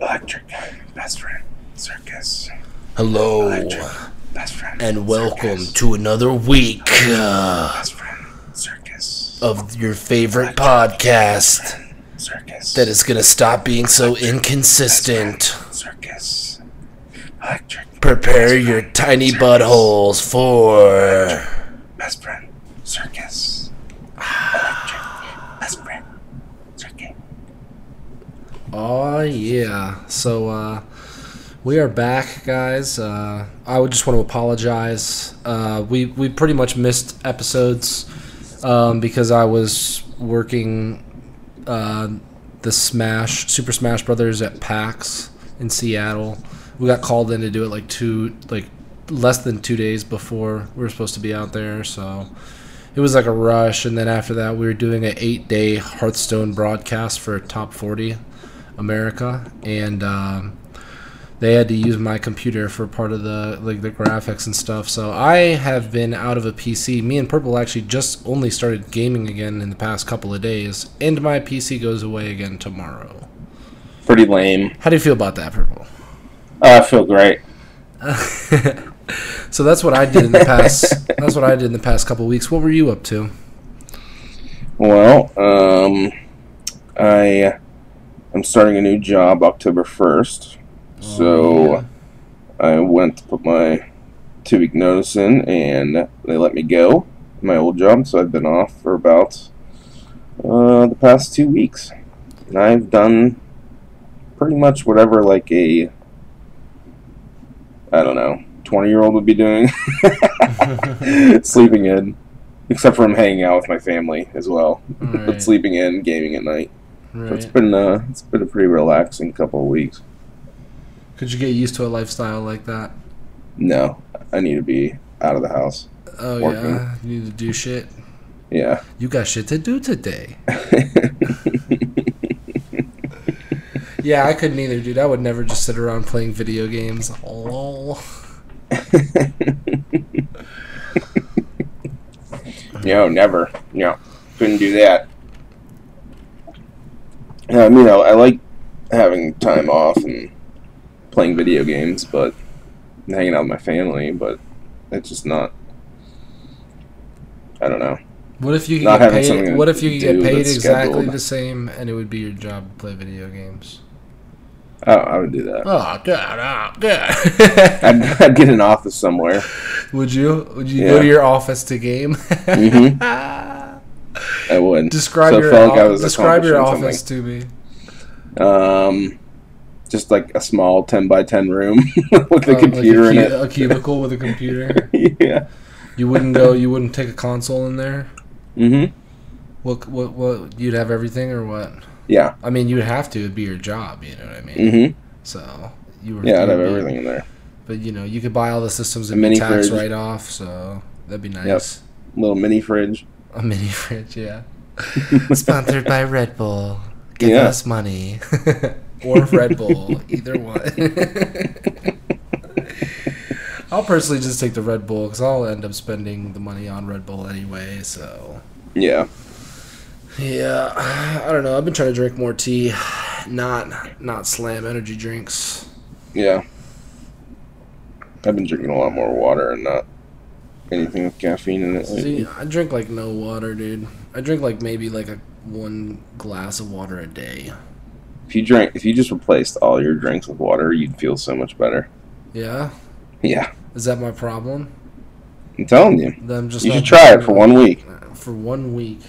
Electric best friend circus. Hello, Electric best friend and welcome circus. to another week uh, best friend circus. of your favorite podcast Circus. that is gonna stop being so inconsistent. circus. Electric Prepare your tiny buttholes for. best friend circus. Electric best friend circus. Oh yeah. So uh we are back, guys. Uh I would just want to apologize. Uh we we pretty much missed episodes um because I was working uh the Smash Super Smash Brothers at PAX in Seattle. We got called in to do it like two like less than 2 days before we were supposed to be out there, so it was like a rush and then after that we were doing an 8-day Hearthstone broadcast for Top 40 America, and um, they had to use my computer for part of the like the graphics and stuff. So I have been out of a PC. Me and Purple actually just only started gaming again in the past couple of days, and my PC goes away again tomorrow. Pretty lame. How do you feel about that, Purple? Oh, I feel great. So that's what I did in the past. that's what I did in the past couple of weeks. What were you up to? Well, um, I am starting a new job October first, so yeah. I went to put my two week notice in, and they let me go. My old job, so I've been off for about uh, the past two weeks, and I've done pretty much whatever like a I don't know twenty year old would be doing, sleeping in. Except for I'm hanging out with my family as well, Right. sleeping in, gaming at night. So it's Right. been uh, it's been a pretty relaxing couple of weeks. Could you get used to a lifestyle like that? No, I need to be out of the house. Oh Working. yeah, you need to do shit. Yeah. You got shit to do today. Yeah, I couldn't either, dude. I would never just sit around playing video games. Lol. no, never. No, couldn't do that. Um, you know, I like having time off and playing video games, but and hanging out with my family. But it's just not. I don't know. What if you could Not get paid? What if you get paid exactly scheduled. the same, and it would be your job to play video games? Oh, I would do that. Oh god, oh god. I'd, I'd get an office somewhere. would you? Would you go to your office to game? hmm I would. describe So your felt like I o- was describe your office to me. Um, just like a small ten by ten room with a Oh, computer like a, in cu- a cubicle with a computer. yeah. You wouldn't go. You wouldn't take a console in there. Mm-hmm. What? What? What? You'd have everything, or what? Yeah. I mean, you'd have to. It'd be your job. You know what I mean? Mm-hmm. So you were. Yeah, I'd have everything in there. But you know, you could buy all the systems and mini tax fridge. write off. So that'd be nice. Yep. Little mini fridge. A mini fridge, yeah. Sponsored by Red Bull. Give Yeah. us money. or Red Bull, either one. I'll personally just take the Red Bull because I'll end up spending the money on Red Bull anyway. So Yeah. yeah, I don't know. I've been trying to drink more tea, not not slam energy drinks. Yeah. I've been drinking a lot more water and not anything with caffeine in it. See, I drink like no water, dude. I drink like maybe like a one glass of water a day. If you drank, if you just replaced all your drinks with water, you'd feel so much better. Yeah, Yeah. is that my problem? I'm telling you. Then I'm just You should try it for one week. For one week.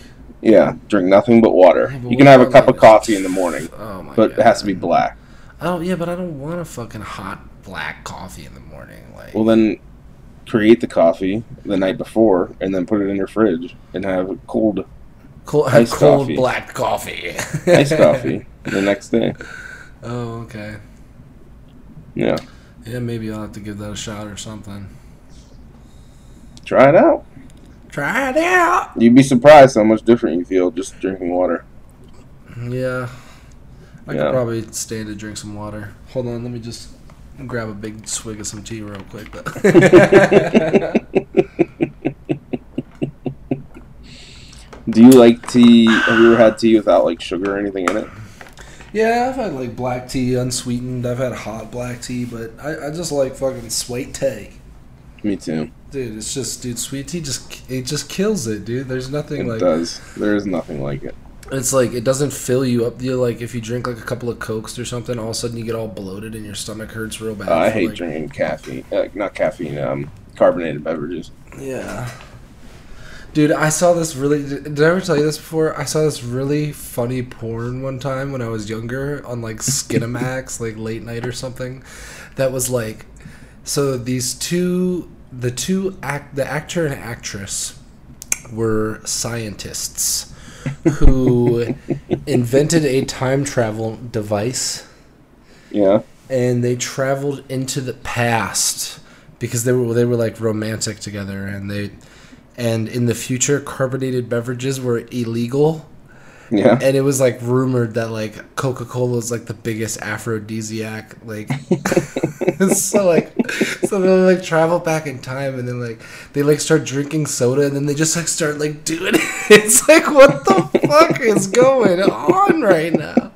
Yeah. Drink nothing but water. Yeah, but You can have a cup of coffee in the morning, Oh my but god. it has to be black. Oh yeah, but I don't want a fucking hot black coffee in the morning. Like, Well, then create the coffee the night before and then put it in your fridge and have cold cold, cold coffee. black coffee. iced coffee the next day. Oh okay. Yeah. Yeah, maybe I'll have to give that a shot or something. Try it out. Try it out. You'd be surprised how much different you feel just drinking water. Yeah. I Yeah. could probably stand to drink some water. Hold on, let me just grab a big swig of some tea real quick. Do you like tea? Have you ever had tea without like sugar or anything in it? Yeah, I've had like black tea unsweetened. I've had hot black tea, but I, I just like fucking sweet tea. Me too. Dude, it's just dude, sweet tea just it just kills it, dude. There's nothing It like does. There is nothing like it. It's like it doesn't fill you up. You like if you drink like a couple of cokes or something, all of a sudden you get all bloated and your stomach hurts real bad. Uh, I hate like- drinking caffeine. Uh, not caffeine. Um, carbonated beverages. Yeah. Dude, I saw this really. Did I ever tell you this before? I saw this really funny porn one time when I was younger on like Skinamax, like late night or something. That was like, so these two, the two act, the actor and actress, were scientists who invented a time travel device Yeah. and they traveled into the past because they were they were like romantic together and they and in the future carbonated beverages were illegal Yeah. and it was like rumored that like coca-cola is like the biggest aphrodisiac like so like so they like travel back in time and then like they like start drinking soda and then they just like start like doing it. It's like what the fuck is going on right now?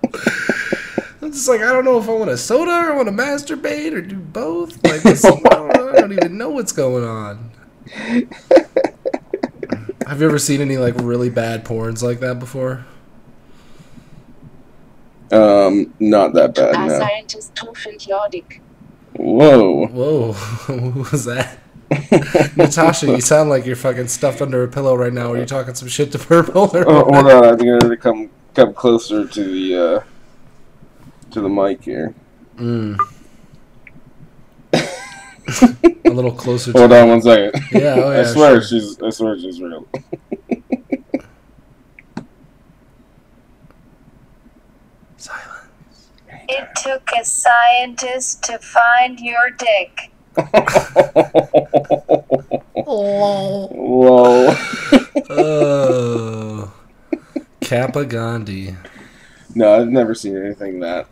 I'm just like I don't know if I want a soda or I want to masturbate or do both. Like this, I, don't, I don't even know what's going on. Have you ever seen any like really bad porns like that before Um, not that bad. A No. scientist who finds your dick. Whoa. Whoa, what was that? Natasha, you sound like you're fucking stuffed under a pillow right now. Are you talking some shit to Purple? Or Oh, hold on. I think I need to come come closer to the uh, to the mic here. Mm. a little closer to Hold on one second. Yeah, oh, yeah, I swear sure. she's. I swear she's real. It took a scientist to find your dick. Whoa. Whoa. Oh. Kappa Gandhi. no, I've never seen anything that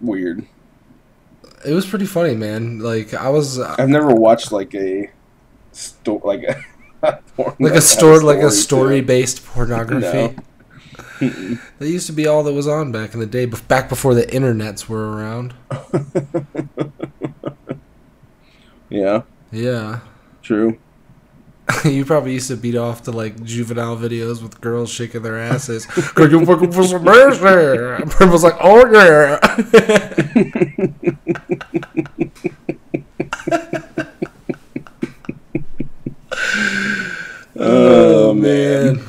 weird. It was pretty funny, man. Like I was uh, I've never watched like a sto- like a like a had story like a story-based pornography. No. That used to be all that was on back in the day, back before the internets were around. yeah, Yeah. true. you probably used to beat off to like juvenile videos with girls shaking their asses. Could you fucking put some mercy? And Purple's like, oh yeah. Oh, oh, man.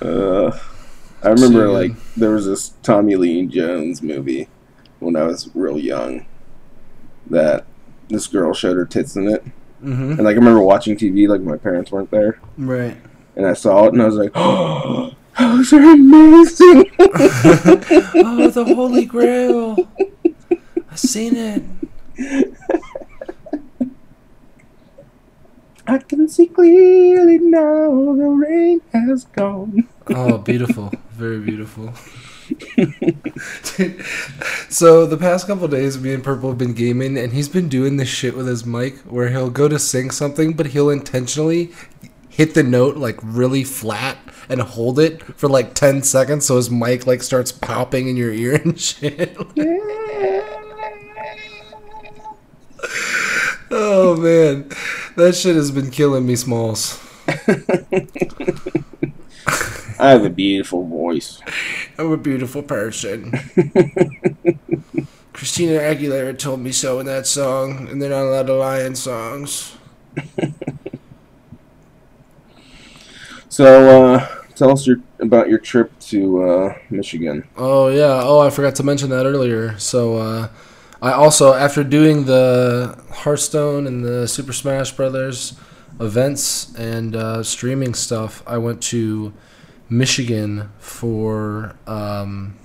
Uh, I remember like there was this Tommy Lee Jones movie when I was real young that this girl showed her tits in it, Mm-hmm. and like I remember watching TV like my parents weren't there, Right. and I saw it and I was like, oh, those are amazing. oh, the Holy Grail. I've seen it. I can see clearly now the rain has gone. Oh, beautiful. Very beautiful. so the past couple days, me and Purple have been gaming, and he's been doing this shit with his mic where he'll go to sing something, but he'll intentionally hit the note like really flat and hold it for like 10 seconds so his mic like starts popping in your ear and shit. Oh man, that shit has been killing me, Smalls. I have a beautiful voice. I'm a beautiful person. Christina Aguilera told me so in that song, and they're not allowed to lie in songs. So, uh, tell us your, about your trip to uh, Michigan. Oh yeah. Oh, I forgot to mention that earlier. So, uh, I also, after doing the Hearthstone and the Super Smash Brothers events and uh, streaming stuff, I went to Michigan for um,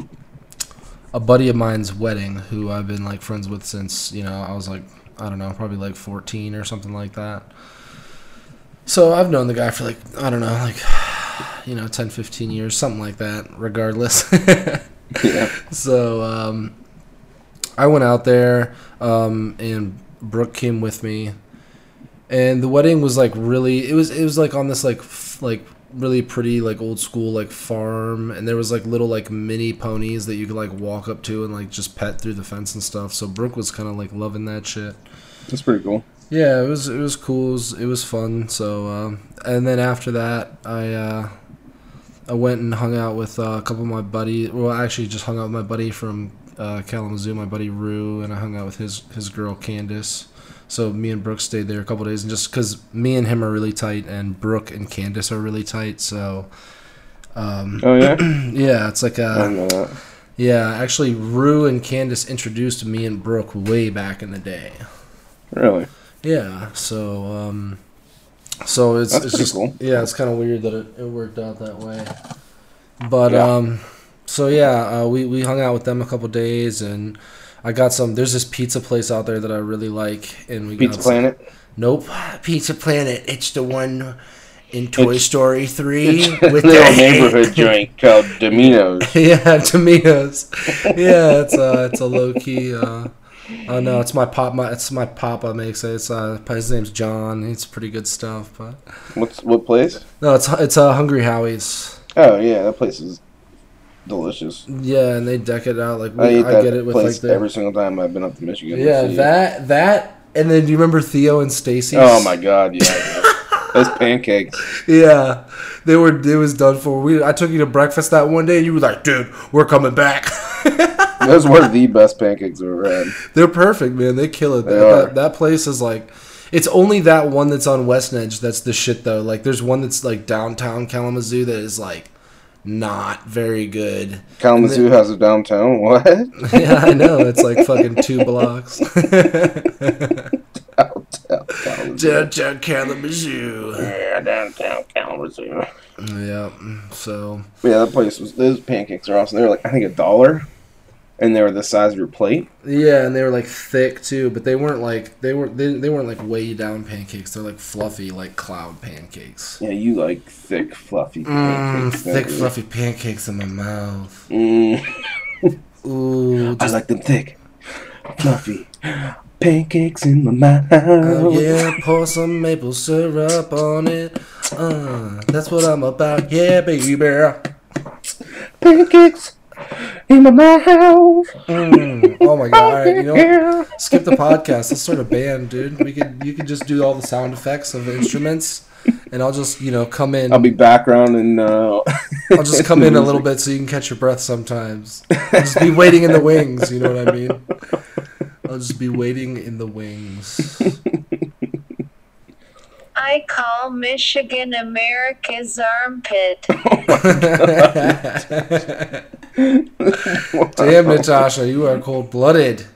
a buddy of mine's wedding, who I've been like friends with since you know I was like I don't know, probably like 14 or something like that. So I've known the guy for like I don't know, like you know, 10, 15 years, something like that. Regardless. Yeah. So um, I went out there, um, and Brooke came with me, and the wedding was like really. It was it was like on this like f- like really pretty like old school like farm. And there was like little like mini ponies that you could like walk up to and like just pet through the fence and stuff. So brooke was kind of like loving that shit. That's pretty cool. yeah it was it was cool. It was, it was fun. So um, and then after that i uh i went and hung out with uh, a couple of my buddies well I actually just hung out with my buddy from uh, kalamazoo my buddy rue and i hung out with his his girl candace so me and Brooke stayed there a couple days, and just because me and him are really tight, and Brooke and Candace are really tight, so um, Oh yeah, yeah, it's like I a didn't know that. yeah. Actually, Rue and Candace introduced me and Brooke way back in the day. Really? Yeah, so um, so it's, That's it's just cool. yeah, it's kind of weird that it, it worked out that way. But Yeah. um, so yeah, uh, we we hung out with them a couple days, and I got some. There's this pizza place out there that I really like, and we Pizza got some- Planet. Nope, Pizza Planet. It's the one in Toy Story Three With with little the neighborhood joint called Domino's. yeah, tomatoes. Yeah, it's uh, it's a low key. Uh, oh no, it's my pop. My it's my papa makes it. It's uh, his name's John. It's pretty good stuff. But What's what place? no, it's it's uh, Hungry Howie's. Oh yeah, that place is delicious. Yeah, and they deck it out like I we, eat I, get it with like the every single time I've been up to Michigan. yeah that that and then do you remember Theo and Stacy? Oh my god, yeah. Those pancakes. Yeah, they were. It was done for. We I took you to breakfast that one day. and You were like, dude, we're coming back. Those were the best pancakes I've ever had. They're perfect, man. They kill it. They that that place is like, it's only that one that's on Westnedge that's the shit though. Like, there's one that's like downtown Kalamazoo that is like not very good. Kalamazoo has a downtown. What? yeah, I know. It's like fucking two blocks. downtown Kalamazoo. downtown Kalamazoo. Yeah, downtown Kalamazoo. Yeah. So Yeah, that place was. Those pancakes are awesome. They were like I think a dollar, and they were the size of your plate. yeah, and they were like thick too, but they weren't like they weren't they, they weren't like way down pancakes. They're like fluffy, like cloud pancakes. Yeah, you like thick, fluffy Mmm, pancakes. don't thick you? fluffy pancakes in my mouth. Mm, Ooh, I just like them thick, fluffy pancakes in my mouth. Oh yeah, pour some maple syrup on it. Uh, that's what I'm about. Yeah, baby. Bear. Pancakes in my mouth. Mm. Oh my god! All right, you know, what? skip the podcast. Let's start a band, dude. We could, you could just do all the sound effects of the instruments, and I'll just, you know, come in. I'll be background and. Uh, I'll just come in a little bit so you can catch your breath sometimes. I'll just be waiting in the wings. You know what I mean? I'll just be waiting in the wings. I call Michigan America's armpit. Damn, Natasha, you are cold blooded.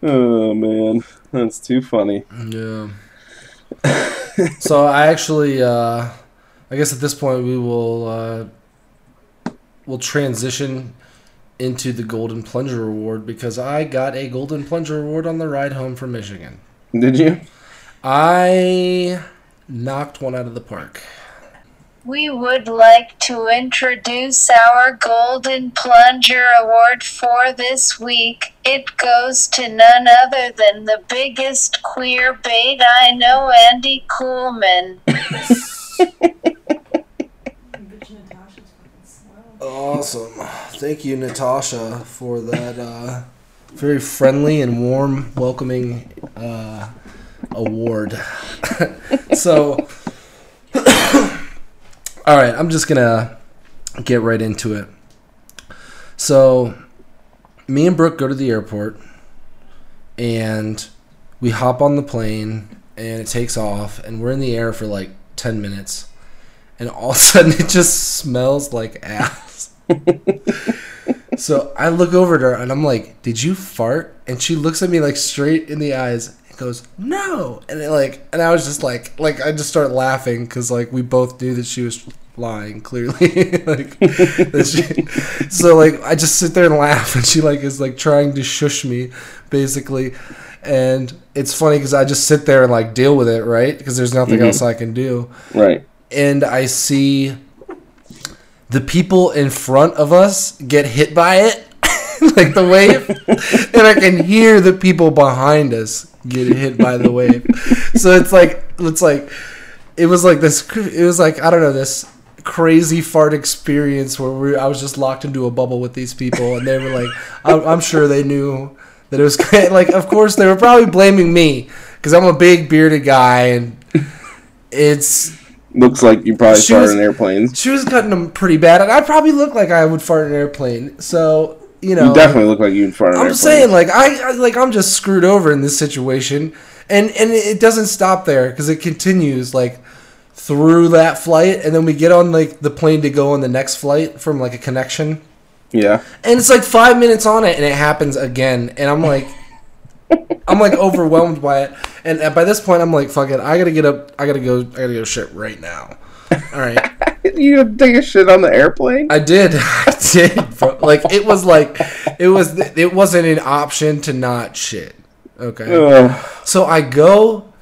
Oh man, that's too funny. Yeah. so I actually, uh, I guess at this point we will uh, we'll transition into the Golden Plunger Award because I got a Golden Plunger Award on the ride home from Michigan. Did you? I knocked one out of the park. We would like to introduce our Golden Plunger Award for this week. It goes to none other than the biggest queer bait I know, Andy Coolman. Awesome. Thank you, Natasha, for that uh, very friendly and warm, welcoming uh, award. so, all right, I'm just to get right into it. So, me and Brooke go to the airport, and we hop on the plane, and it takes off, and we're in the air for like 10 minutes and all of a sudden it just smells like ass. so I look over at her and I'm like, "Did you fart?" And she looks at me like straight in the eyes goes, "No." And it like, and I was just like, like I just start laughing because like we both knew that she was lying clearly. like, she, so like I just sit there and laugh, and she like is like trying to shush me, basically. And it's funny because I just sit there and like deal with it, right? Because there's nothing mm-hmm. else I can do Right. and I see the people in front of us get hit by it. like the wave, and I can hear the people behind us get hit by the wave. So it's like it's like it was like this. It was like I don't know this crazy fart experience where we, I was just locked into a bubble with these people, and they were like, I'm, I'm sure they knew that it was like. Of course, they were probably blaming me because I'm a big bearded guy, and it's Looks like you probably She farted was- in airplanes. she was cutting them pretty bad, and I probably look like I would fart in an airplane. So you know, You definitely look like you in front of. I'm saying like I I- like I'm just screwed over in this situation, and and it doesn't stop there because it continues like through that flight, and then we get on like the plane to go on the next flight from like a connection, Yeah. and it's like five minutes on it, and it happens again, and I'm like. I'm like overwhelmed by it, and by this point, I'm like, "Fuck it! I gotta get up. I gotta go. I gotta go shit right now." All right, You take a shit on the airplane? I did. I did. Bro. Like it was like it was it wasn't an option to not shit. Okay. Ugh. So I go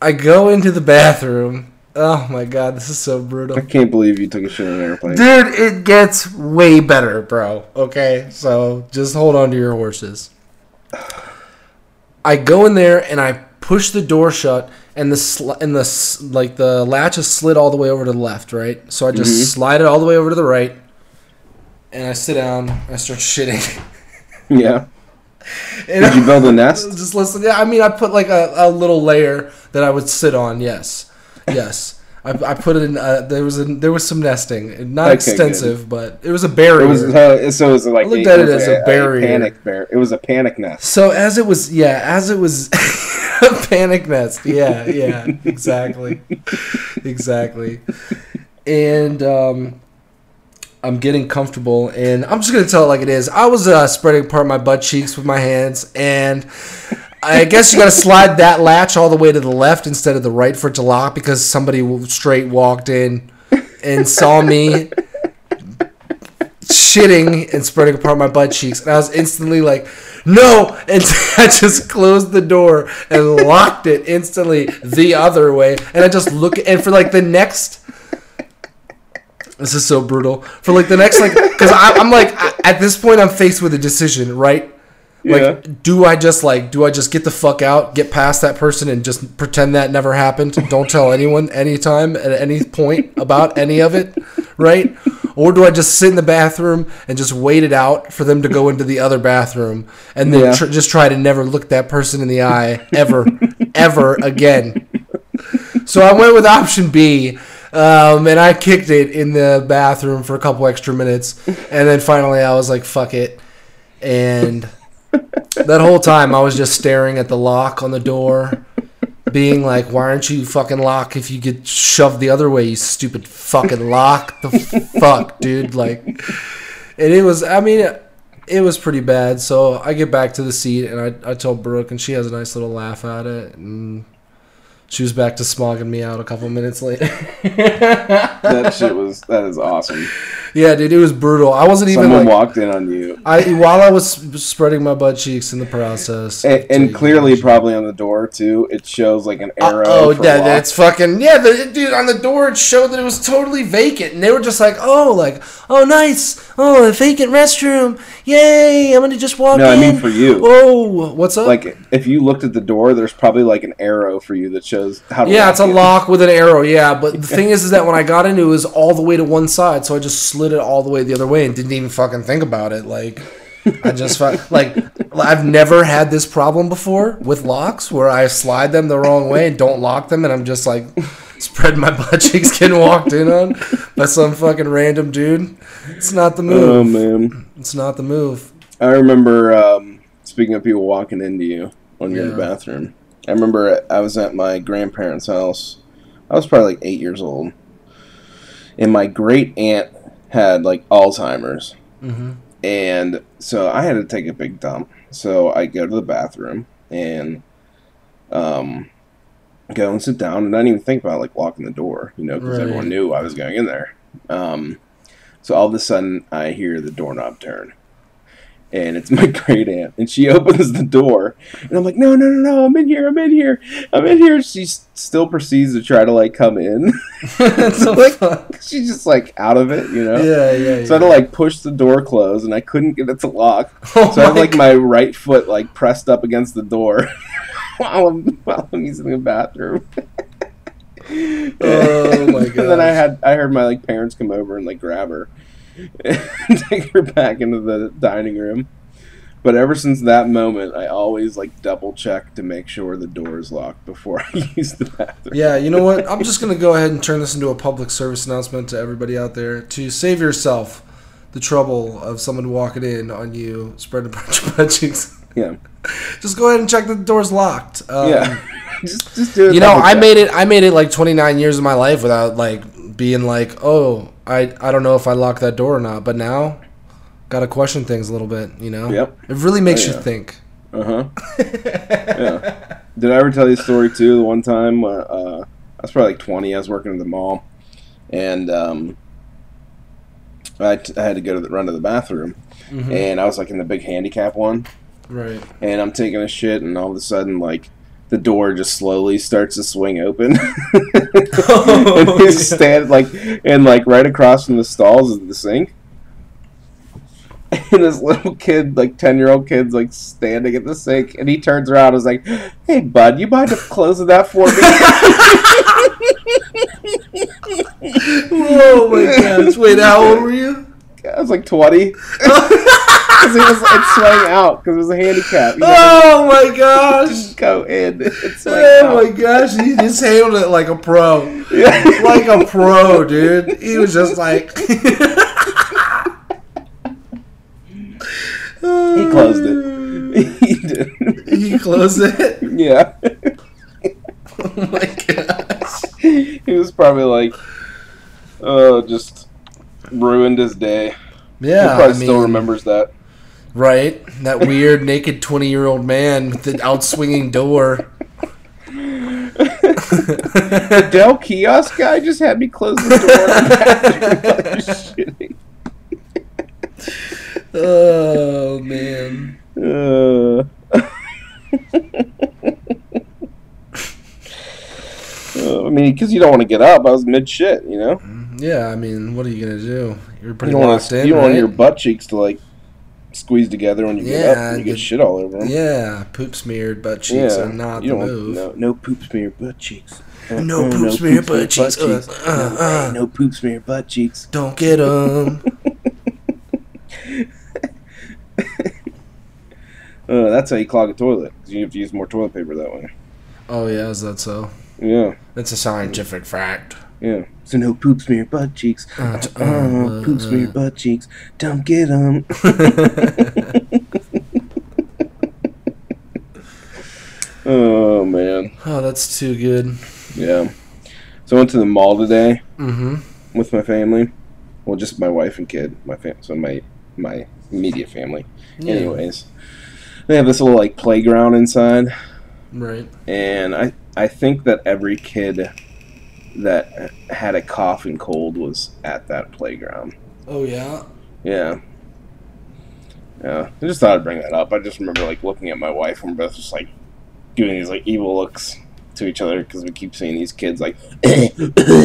I go into the bathroom. Oh my god, this is so brutal. I can't believe you took a shit on an airplane. Dude, it gets way better, bro. Okay? So just hold on to your horses. I go in there and I push the door shut and the sl- and the like the latch is slid all the way over to the left, right? So I just mm-hmm. slide it all the way over to the right and I sit down, I start shitting. Yeah. And Did you build a nest? Just listen. Yeah, I mean, I put like a, a little layer that I would sit on. Yes, yes. I, I put it in. Uh, there was a, there was some nesting, not Okay, extensive, but it was a barrier. It was uh, so it was like I looked at it was as a barrier. panic bear. It was a panic nest. so as it was, yeah, as it was, a panic nest. Yeah, yeah, exactly, exactly. And um, I'm getting comfortable, and I'm just gonna tell it like it is. I was uh, spreading apart my butt cheeks with my hands, and I guess you gotta slide that latch all the way to the left instead of the right for it to lock because somebody straight walked in and saw me shitting and spreading apart my butt cheeks, and I was instantly like, "No!" And I just closed the door and locked it instantly the other way, and I just look and for like the next. This is so brutal. For like the next like, because I'm like at this point I'm faced with a decision, right? Like, Yeah. do I just like, do I just get the fuck out, get past that person, and just pretend that never happened? Don't tell anyone anytime at any point about any of it, right? Or do I just sit in the bathroom and just wait it out for them to go into the other bathroom and then Yeah. tr- just try to never look that person in the eye ever, ever again? So I went with option B, um, and I kicked it in the bathroom for a couple extra minutes, and then finally I was like, "Fuck it," and that whole time I was just staring at the lock on the door, being like, "Why aren't you fucking lock if you get shoved the other way, you stupid fucking lock the fuck, dude!" Like, and it was, I mean. It was pretty bad, so I get back to the seat and I, I told Brooke, and she has a nice little laugh at it, and she was back to smogging me out a couple minutes later. That shit was that is awesome. Yeah, dude, it was brutal. I wasn't even Someone like walked in on you, I while I was spreading my butt cheeks in the process, and, and clearly probably on the door too. It shows like an arrow. Uh, oh, yeah, lock. that's fucking yeah. The dude on the door it showed that it was totally vacant, and they were just like, "Oh, like, oh, nice, oh, a vacant restroom, yay! I'm gonna just walk No, I in." mean for you. Oh, what's up? Like if you looked at the door, there's probably like an arrow for you that shows how to. yeah, it's a it. lock with an arrow. Yeah, but the thing is, is that when I got into it, it was all the way to one side, so I just slid it all the way the other way and didn't even fucking think about it. Like, I just like I've never had this problem before with locks where I slide them the wrong way and don't lock them, and I'm just like spreading my butt cheeks getting walked in on by some fucking random dude. It's not the move. Oh man, It's not the move. I remember. Um, speaking of people walking into you when you're in the bathroom, I remember I was at my grandparents' house. I was probably like eight years old, and my great aunt had like Alzheimer's. hmm And so I had to take a big dump. So I go to the bathroom and um, go and sit down. And I didn't even think about like locking the door, you know, because Right. everyone knew I was going in there. Um, so all of a sudden I hear the doorknob turn. And it's my great aunt, and she opens the door, and I'm like, no, no, no, no, I'm in here, I'm in here, I'm in here. She still proceeds to try to like come in. so like she's just like out of it, you know. Yeah, yeah, yeah. So I had to like push the door closed, and I couldn't get it to lock. Oh So I have like my right foot like pressed up against the door while I'm while I'm using the bathroom. Oh my god! And then I had I heard my like parents come over and like grab her and take her back into the dining room. But ever since that moment, I always like double check to make sure the door is locked before I use the bathroom. Yeah, you know what? I'm just gonna go ahead and turn this into a public service announcement to everybody out there to save yourself the trouble of someone walking in on you, spreading a bunch of butt. Yeah, Just go ahead and check that the door's locked. Um, yeah. just just do it. You know, I made it. I made it like 29 years of my life without like being like, oh, I I don't know if I locked that door or not. But now, gotta question things a little bit. You know. Yep. It really makes Oh, you think. Uh huh. yeah. Did I ever tell you a story too? The one time uh, uh, I was probably like 20. I was working at the mall, and um, I, t- I had to go to the, run to the bathroom, Mhm. and I was like in the big handicap one, Right. and I'm taking a shit, and all of a sudden like the door just slowly starts to swing open, Oh, and he's yeah. stand like and like right across from the stalls is the sink. And this little kid, like ten year old kid's like standing at the sink, and he turns around and is like, "Hey, bud, you mind closing that for me?" oh my gosh! Wait, how old were you? I was like twenty, because it was it swang out because it was a handicap. You know, Oh my gosh! go in. Oh out. my gosh! He just handled it like a pro, like a pro, dude. He was just like. he closed it. he did. He closed it. Yeah. Oh my gosh! he was probably like, oh, just ruined his day. Yeah, he probably I still remembers that. Right? That weird naked twenty-year-old man with the outswinging door. The Dell kiosk guy just had me close the door. I was shitting. Oh man. Uh. I mean, because you don't want to get up. I was mid shit, you know. Yeah, I mean, what are you gonna do? You're pretty don't wanna, in, You don't want your butt cheeks to like squeeze together when you get up and you get the- shit all over them. Yeah, poop smeared butt cheeks are not you the move. No, no poop smear butt cheeks. Uh, No uh, poop smear butt cheeks. Uh, uh, no, no poop smear butt cheeks. Don't get them. Uh, that's how you clog a toilet. you have to use more toilet paper that way. oh yeah, is that so? Yeah, It's a scientific fact. Yeah. So no poop smear butt cheeks. Uh, Uh, uh, poop smear uh. butt cheeks. Don't get them. oh man, oh, that's too good. yeah. So I went to the mall today Mm-hmm. with my family. Well, just my wife and kid. My fam- so my my immediate family. Yeah. Anyways, they have this little like playground inside, Right. and I I think that every kid that had a cough and cold was at that playground. Oh yeah. Yeah. Yeah. I just thought I'd bring that up. I just remember like looking at my wife and we're both just like doing these like evil looks to each other because we keep seeing these kids like,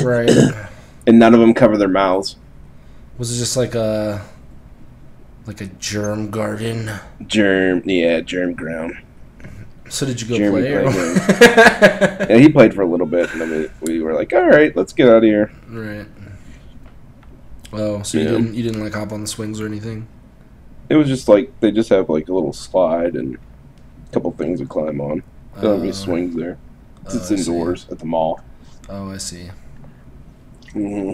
Right. and none of them cover their mouths. Was it just like a like a germ garden? Germ, yeah, germ ground. So did you go Jeremy play? Or... Yeah, he played for a little bit, and then we, we were like, all right, let's get out of here. right. Oh, so you Yeah. didn't you didn't like hop on the swings or anything? It was just like they just have like a little slide and a couple things to climb on. They don't have any Uh, swings there. oh, It's I see. indoors at the mall. Oh, I see. hmm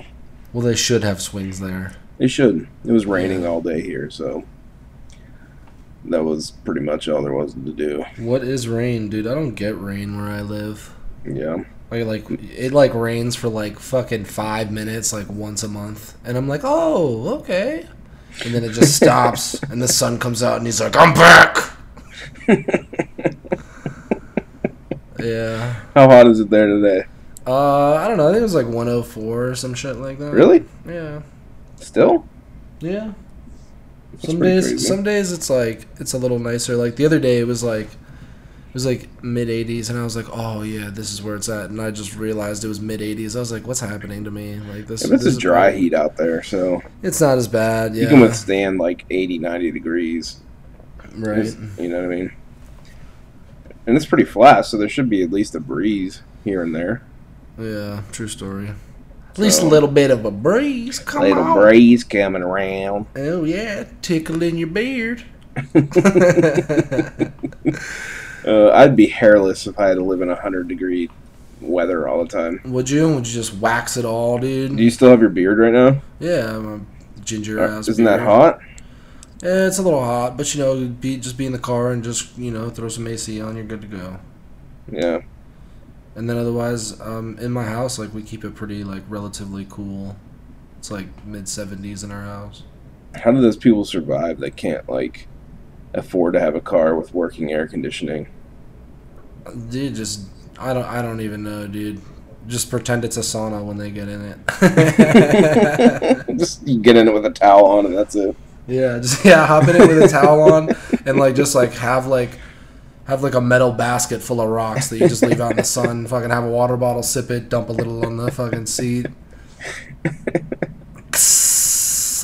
Well, they should have swings there. It should. It was raining Yeah. all day here, so that was pretty much all there was to do. What is rain, dude? I don't get rain where I live. Yeah. Like, like it like rains for like fucking five minutes, like once a month, and I'm like, oh, okay, and then it just stops, and the sun comes out, and he's like, I'm back. Yeah. How hot is it there today? Uh, I don't know. I think it was like 104 or some shit like that. Really? Yeah. Still? Yeah. It's Some days, crazy. some days it's like it's a little nicer. Like the other day, it was like it was like mid 80s, and I was like, oh yeah, this is where it's at. And I just realized it was mid 80s. I was like, what's happening to me? Like this. It's this a dry is- heat out there, so It's not as bad. Yeah. you can withstand like 80, 90 degrees. right. It's- You know what I mean? And it's pretty flat, so there should be at least a breeze here and there. Yeah. True story. At least a little bit of a breeze. Come Little on. breeze coming around. Oh yeah, tickle in your beard. Uh, I'd be hairless if I had to live in a hundred degree weather all the time. Would you? Would you just wax it all, dude? Do you still have your beard right now? Yeah, I'm a ginger Uh, ass. Isn't that hot? Yeah, it's a little hot, but you know, be just be in the car and just you know throw some AC on, you're good to go. Yeah. And then otherwise, um, in my house, like we keep it pretty like relatively cool. It's like mid seventies in our house. How do those people survive that can't like afford to have a car with working air conditioning? Dude, just I don't I don't even know, dude. Just pretend it's a sauna when they get in it. just you get in it with a towel on and that's it. yeah, just yeah, hop in it with a towel on and like just like have like have like a metal basket full of rocks that you just leave out in the sun. Fucking have a water bottle, sip it, dump a little on the fucking seat.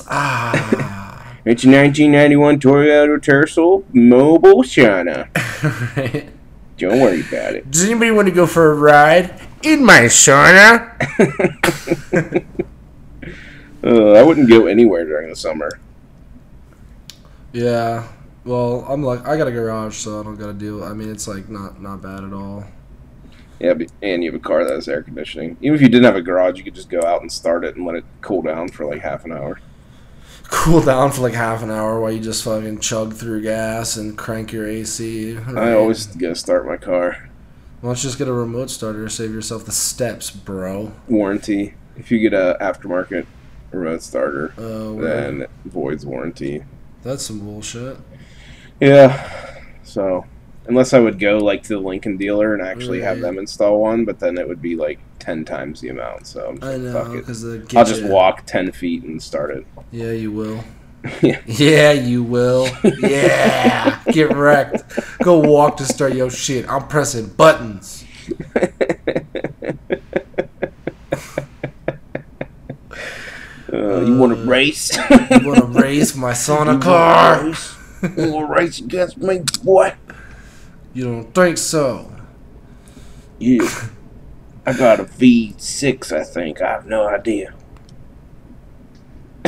ah. It's a 1991 Toyota Tercel Mobile Shana. Right. Don't worry about it. Does anybody want to go for a ride in my sauna? Uh, I wouldn't go anywhere during the summer. Yeah. Well, I'm like I got a garage, so I don't gotta deal. I mean, it's like not not bad at all. Yeah, but, and you have a car that has air conditioning. Even if you didn't have a garage, you could just go out and start it and let it cool down for like half an hour. Cool down for like half an hour while you just fucking chug through gas and crank your AC. I always gotta start my car. Why don't you just get a remote starter? To save yourself the steps, bro. Warranty. If you get a aftermarket remote starter, Uh, then voids warranty. that's some bullshit. Yeah. So unless I would go like to the Lincoln dealer and actually have them install one, but then it would be like ten times the amount. So I'm just I like, know fuck it. because the I'll just walk ten feet and start it. Yeah, you will. Yeah. Yeah, you will. Yeah, get wrecked. Go walk to start your shit. I'm pressing buttons. Uh, you want to race? You want to race my sauna car? You want to race against me, boy? You don't think so? Yeah. I got a V6, I think. I have no idea.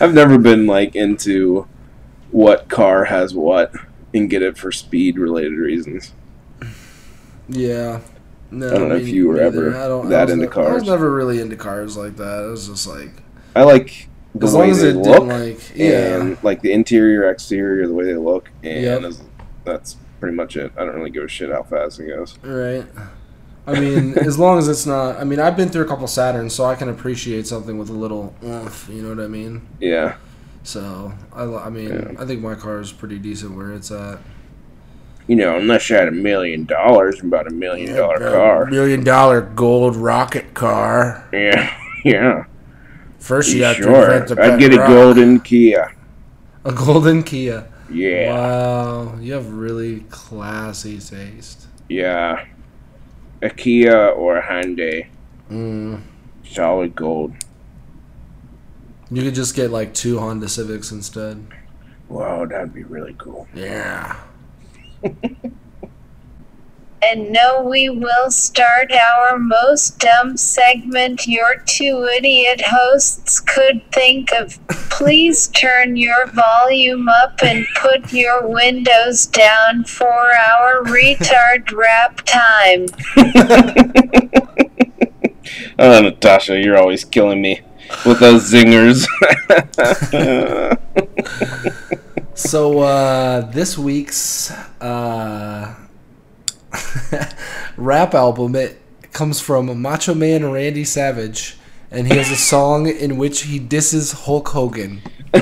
I've never been like into what car has what and get it for speed related reasons. Yeah. No, I don't know me if you were neither. ever I don't, that I into cars. I was never really into cars like that. It was just like I like the as way long as they it look didn't like yeah. and like the interior, exterior, the way they look, and Yep. as- that's pretty much it. I don't really give a shit how fast it goes. Right. I mean, as long as it's not. I mean, I've been through a couple Saturns, so I can appreciate something with a little oomph. You know what I mean? Yeah, So I, I mean, Yeah. I think my car is pretty decent where it's at. you know, unless you had a million dollars and bought a million dollar A car. million dollar gold rocket car. Yeah, yeah. First, you have to sure. invent the I'd get a rock. golden Kia. A golden Kia. Yeah, Wow, you have really classy taste. yeah. A Kia or a Hyundai, Mm. solid gold. You could just get like two Honda Civics instead. Wow, that'd be really cool. Yeah. And no, we will start our most dumb segment your two idiot hosts could think of. Please turn your volume up and put your windows down for our retard rap time. Oh, Natasha, you're always killing me with those zingers. So uh, this week's uh, rap album it comes from Macho Man Randy Savage, and he has a song in which he disses Hulk Hogan.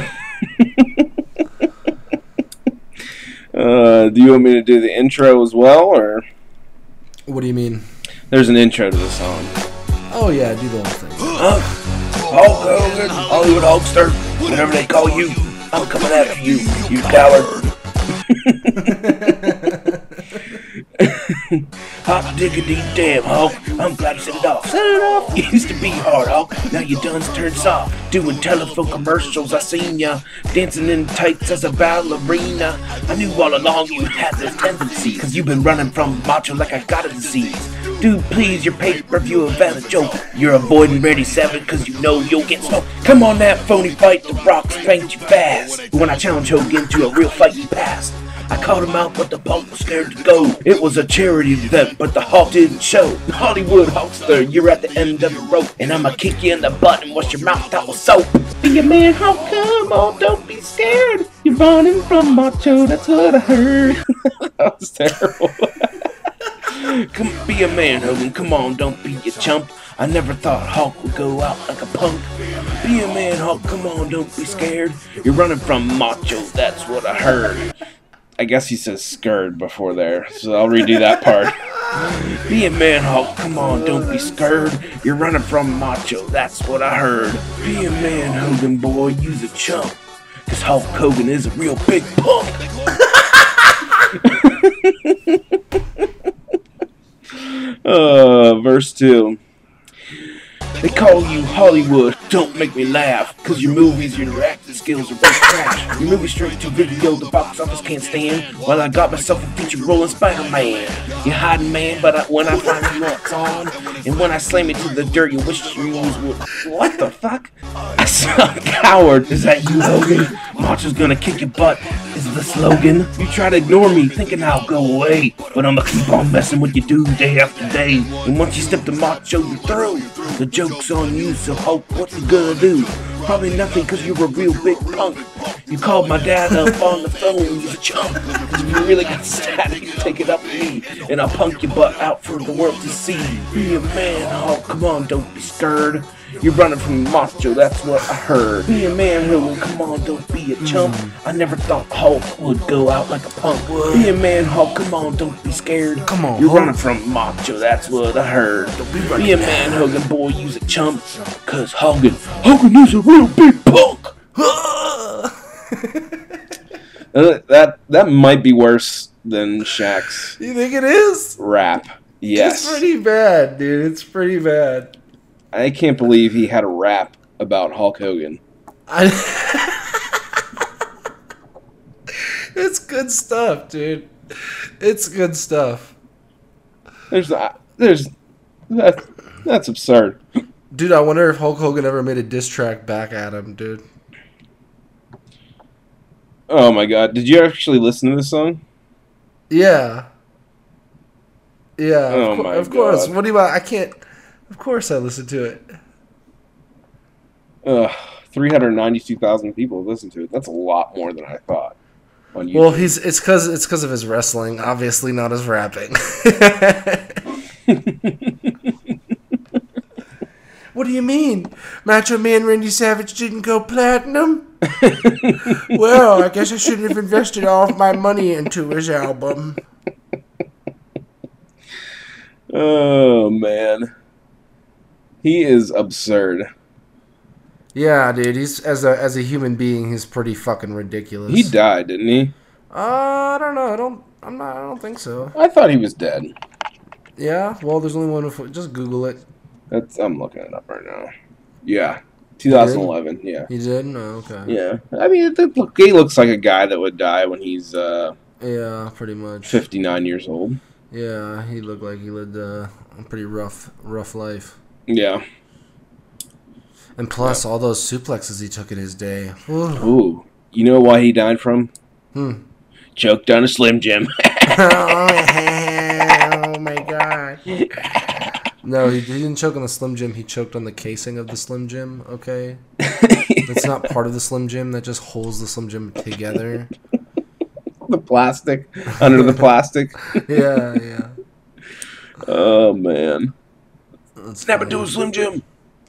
uh, do you want me to do the intro as well, or What do you mean? there's an intro to the song? Oh yeah, do the whole thing. Hulk Hogan, Hollywood Hulkster, whatever they call you, I'm coming after you, you coward. Hot diggity damn, Hulk. I'm glad you set it off. Set it off. You used to be hard, Hulk. Now you done's turned soft. Doing telephone commercials, I seen ya. Dancing in tights as a ballerina. I knew all along you had this tendency. Cause you've been running from macho like I got a disease. Dude, please, your pay-per-view event a joke. You're avoiding Ready 7 cause you know you'll get smoked. Come on that phony fight, the rocks spanked you fast. When I challenge Hogan to a real fight, you passed. I called him out, but the punk was scared to go. It was a charity event, but the Hulk didn't show. Hollywood Hulkster, you're at the end of the rope, and I'ma kick you in the butt and wash your mouth out with soap. Be a man, Hulk, come on, don't be scared. You're running from macho, that's what I heard. that was terrible. Come be a man, Hogan. Come on, don't be a chump. I never thought Hulk would go out like a punk. Be a man, Hulk. Come on, don't be scared. You're running from macho. That's what I heard. I guess he says scared before there, so I'll redo that part. Be a man, Hulk. Come on, don't be scared. You're running from macho. That's what I heard. Be a man, Hogan boy. Use a chump. Cause Hulk Hogan is a real big punk. Uh, verse 2. They call you Hollywood, don't make me laugh. Cause your movies, your acting skills are real trash. Your movie straight to video, the box office can't stand. While I got myself a feature role in Spider-Man. You're hiding, man, but I, when I find you, it's on. And when I slam it to the dirt, you wish you would. What the fuck? I saw a coward. Is that you, Hogan? Macho's gonna kick your butt. Is the slogan. You try to ignore me, thinking I'll go away. But I'ma keep on messing with you, dude, day after day. And once you step to Macho, you're through. The joke's on you, so Hulk, what you gonna do? Probably nothing, cause you're a real big punk. You called my dad up on the phone, you chump. Cause if you really got static, you take it up with me. And I'll punk your butt out for the world to see. Be a man, Hulk, come on, don't be scared. You're running from macho, that's what I heard. Be a man, Hogan, come on, don't be a chump. I never thought Hulk would go out like a punk. Be a man, Hulk, come on, don't be scared. Come on, You're Hulk. running from macho, that's what I heard. Be a man, Hogan, boy, use a chump. Cause Hogan, Hogan is a real big punk. Uh, That that might be worse than Shaq's You think it is? rap. Yes. It's pretty bad, dude. It's pretty bad. I can't believe he had a rap about Hulk Hogan. I... it's good stuff, dude. It's good stuff. There's uh, there's that, that's absurd. Dude, I wonder if Hulk Hogan ever made a diss track back at him, dude. Oh my god. Did you actually listen to this song? Yeah. Yeah, Oh of, my of course. What do you I can't. Of course, I listened to it. Ugh, 392,000 people listened to it. That's a lot more than I thought. On YouTube. Well, he's it's because it's because of his wrestling, obviously not his rapping. what do you mean, Macho Man Randy Savage didn't go platinum? well, I guess I shouldn't have invested all of my money into his album. oh man. He is absurd. Yeah, dude, he's as a as a human being, he's pretty fucking ridiculous. He died, didn't he? Uh, I don't know. I don't. I'm not. I don't think so. I thought he was dead. Yeah. Well, there's only one. Before, just Google it. That's I'm looking it up right now. Yeah. 2011, yeah. He did? No. Okay. Yeah. I mean, look, he looks like a guy that would die when he's uh, Yeah, pretty much. 59 years old. Yeah, he looked like he lived uh, a pretty rough, rough life. Yeah. And plus, all those suplexes he took in his day. Ooh. Ooh. You know why he died from? Hmm. Choked on a Slim Jim. oh my god. No, he, he didn't choke on the Slim Jim. He choked on the casing of the Slim Jim. Okay, that's not part of the Slim Jim. That just holds the Slim Jim together. the plastic. Under the plastic. Yeah, yeah. Oh, man. That's Snap it funny. to a Slim Jim.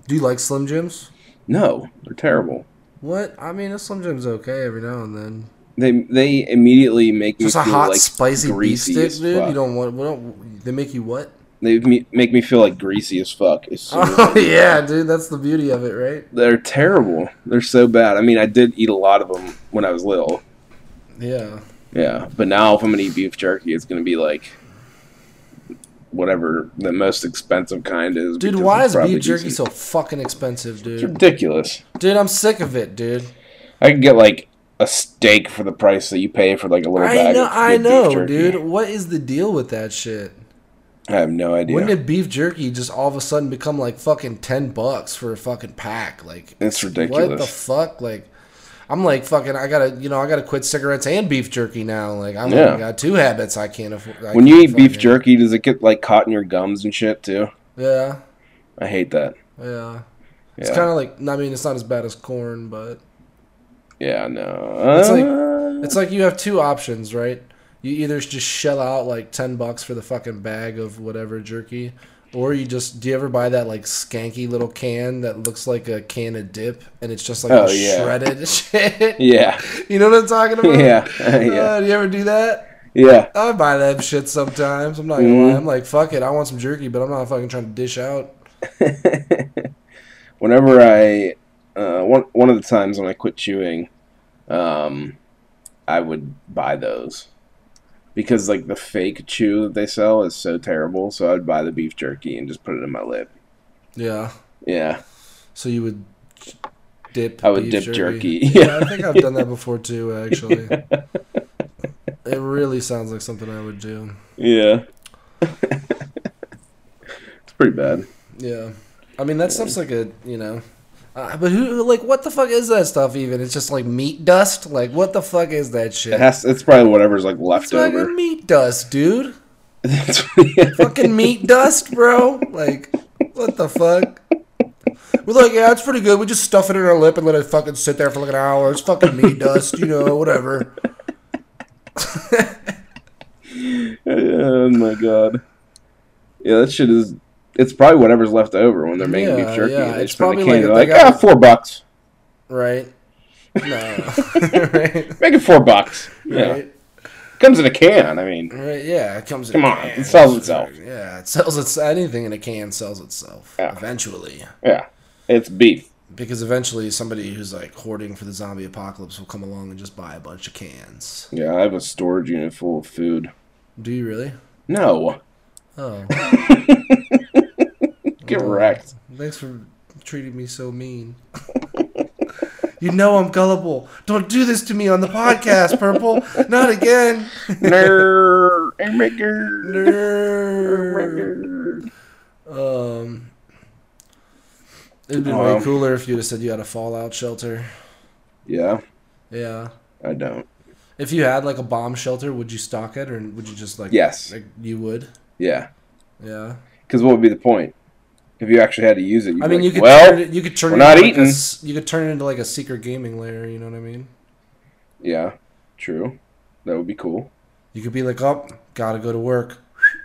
Do you like Slim Jims? No, they're terrible. What? I mean, a Slim Jim's okay every now and then. They they immediately make me Just a hot, like spicy beef stick, dude. fuck. You don't want. What don't, they make you what? They me, make me feel like greasy as fuck. as Oh yeah, dude, that's the beauty of it, right? They're terrible. They're so bad. I mean, I did eat a lot of them when I was little. Yeah. Yeah, but now if I'm gonna eat beef jerky, it's gonna be like whatever the most expensive kind is. Dude, why is beef jerky so fucking expensive, dude? It's ridiculous. Dude, I'm sick of it, dude. I could get like a steak for the price that you pay for like a little I bag. know, of I know, jerky. dude. What is the deal with that shit? I have no idea. When did beef jerky just all of a sudden become like fucking ten bucks for a fucking pack? Like, it's ridiculous. what the fuck? Like, I'm like fucking. I gotta, you know, I gotta quit cigarettes and beef jerky now. Like, I'm Yeah. got two habits I can't afford. I when you can't eat beef jerky, does it get like caught in your gums and shit too? yeah, I hate that. yeah. It's Yeah. kind of like, I mean, it's not as bad as corn, but Yeah, no. It's like- Uh, It's like you have two options, right? You either just shell out like ten bucks for the fucking bag of whatever jerky, or you just do you ever buy that like skanky little can that looks like a can of dip and it's just like Oh, yeah. shredded shit? yeah, You know what I'm talking about? yeah, Uh, yeah, do you ever do that? yeah. I buy that shit sometimes. I'm not gonna Mhm. lie. I'm like, fuck it. I want some jerky, but I'm not fucking trying to dish out. Whenever I, uh, one one of the times when I quit chewing, um, I would buy those because like the fake chew that they sell is so terrible. So I'd buy the beef jerky and just put it in my lip. Yeah. Yeah, So you would dip. I would dip jerky. Yeah, I think I've done that before too. Actually, it really sounds like something I would do. yeah. it's pretty bad. Yeah, I mean that stuff's like a you know, uh, but who like what the fuck is that stuff even? It's just like meat dust. Like what the fuck is that shit? It has. It's probably whatever's like left it's over. meat dust, dude. Fucking meat dust, bro. Like what the fuck? We're like, yeah, it's pretty good. We just stuff it in our lip and let it fucking sit there for like an hour. It's fucking meat dust, you know, whatever. oh my god. Yeah, that shit is. It's probably whatever's left over when they're making Yeah, beef jerky. yeah, They it's just put it in a probably can. like They're like, got- ah, four bucks. Right? No. right? Make it four bucks. Yeah, Right? comes in a can. I mean, Right, yeah, it comes in Come a on, can. it sells itself. Yeah, it sells its anything in a can sells itself Yeah. eventually. yeah, it's beef. Because eventually somebody who's like hoarding for the zombie apocalypse will come along and just buy a bunch of cans. Yeah, I have a storage unit full of food. Do you really? No, Oh. get wrecked. Thanks for treating me so mean. you know I'm gullible. Don't do this to me on the podcast, Purple. Not again. Nerd, maker. Nerd. Um, it'd been Oh. way cooler if you'd have said you had a fallout shelter. Yeah, Yeah. I don't. If you had like a bomb shelter, would you stock it or would you just like? Yes. Like you would. Yeah, Yeah. because what would be the point if you actually had to use it? I mean, like, you could well, turn it, you could turn we're it not into like a eating. you could turn it into like a secret gaming layer. You know what I mean? yeah, true. That would be cool. You could be like, oh, gotta go to work.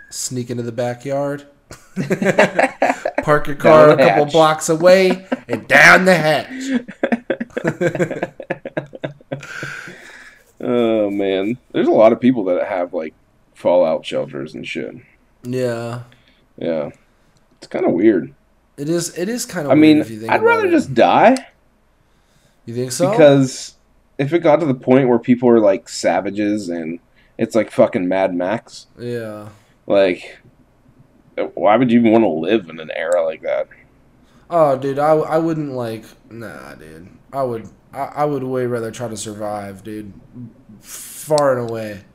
Sneak into the backyard. Park your car a couple hatch. blocks away and down the hatch. Oh man, there's a lot of people that have like fallout shelters and shit. Yeah, Yeah, it's kind of weird. it is. It is kind of. I mean, if you think I'd rather it. just die You think so? because if it got to the point where people are like savages and it's like fucking Mad Max, yeah. like, why would you even want to live in an era like that? Oh, dude, I, I wouldn't like. Nah, dude. I would. I, I would way rather try to survive, dude. Far and away.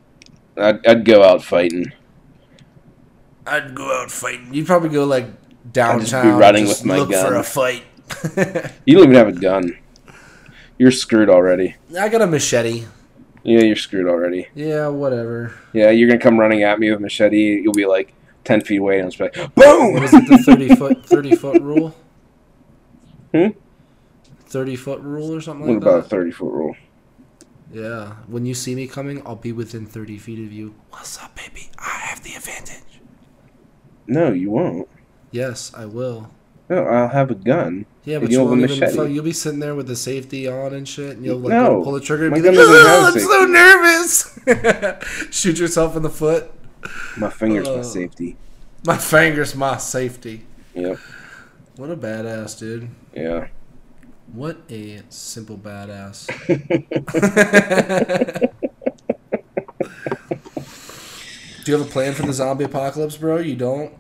I'd, I'd go out fighting. I'd go out fighting. You'd probably go like downtown, just be running just with my look for a fight. You don't even have a gun. You're screwed already. I got a machete. Yeah, you're screwed already. Yeah, whatever. Yeah, you're gonna come running at me with a machete. You'll be like ten feet away, and it's like boom. What is it? The thirty foot thirty foot rule. Hmm? Thirty foot rule or something What like about a thirty foot rule? Yeah. When you see me coming, I'll be within thirty feet of you. What's up, baby? I have the advantage. No, you won't. Yes, I will. No, I'll have a gun. Yeah, but you you have a won't even. You'll be sitting there with the safety on and shit, and you'll like No, pull the trigger and my be like, gun doesn't ah, have "Oh, I'm safety." so nervous." Shoot yourself in the foot. My finger's my Oh. safety. My fingers, my safety. Yep. What a badass, dude. Yeah. What a simple badass. Do you have a plan for the zombie apocalypse, bro? You don't?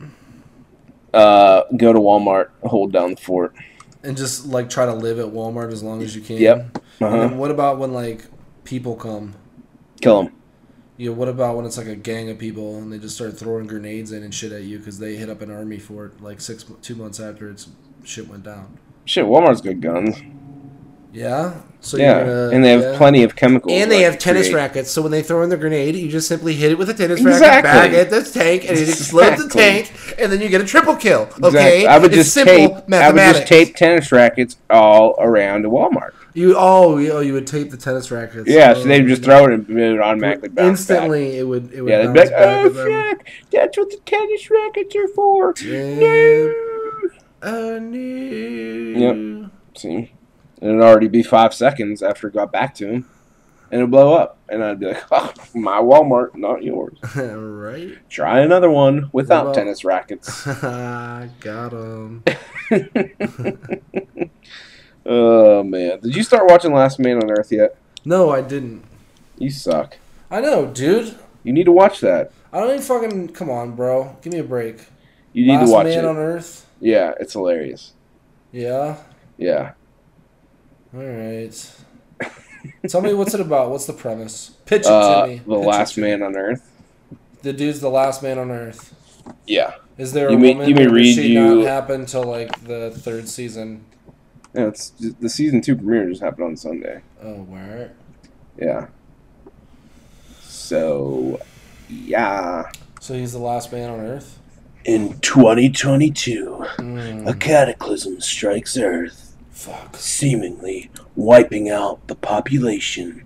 uh, go to Walmart, hold down the fort. And just like try to live at Walmart as long as you can. Yep. Uh-huh. what about when like people come? Kill them. Yeah, what about when it's like a gang of people and they just start throwing grenades in and shit at you because they hit up an army fort like six two months after its shit went down? Shit, Walmart's good guns. Yeah. So yeah, gonna, and they have yeah. plenty of chemicals. And they have tennis create- rackets, so when they throw in the grenade, you just simply hit it with a tennis Exactly. racket back at the tank, and it explodes the tank, and then you get a triple kill. Exactly. Okay, I would it's just simple tape. I would just tape tennis rackets all around the Walmart. You oh you, oh you would tape the tennis rackets. Yeah, oh, so they'd just oh, throw it and it would automatically bounce instantly. It would it would Back. Yeah, they'd be like, oh, back "Oh fuck, that's what the tennis rackets are for." Yeah. No. Oh, no. Yep. See, and it'd already be five seconds after it got back to him, and it'd blow up, and I'd be like, "Oh, my Walmart, not yours." right. Try another one without about- tennis rackets. I got him. oh man, did you start watching Last Man on Earth yet? No, I didn't. You suck. I know, dude. You need to watch that. I don't even fucking come on, bro. Give me a break. You need Last to watch Man it. on Earth. Yeah, it's hilarious. Yeah. Yeah. All right. Tell me what's it about? What's the premise? Pitch it Uh, to me. the Pitch Last. Man on Earth. The dude's the last man on Earth. Yeah. Is there a You may- woman? you may read she you- not happen till like the third season? Yeah, it's the season two premiere just happened on Sunday. Oh, where? Yeah. So, yeah. So he's the last man on Earth. In 2022, Hmm. a cataclysm strikes Earth, Fuck. seemingly wiping out the population,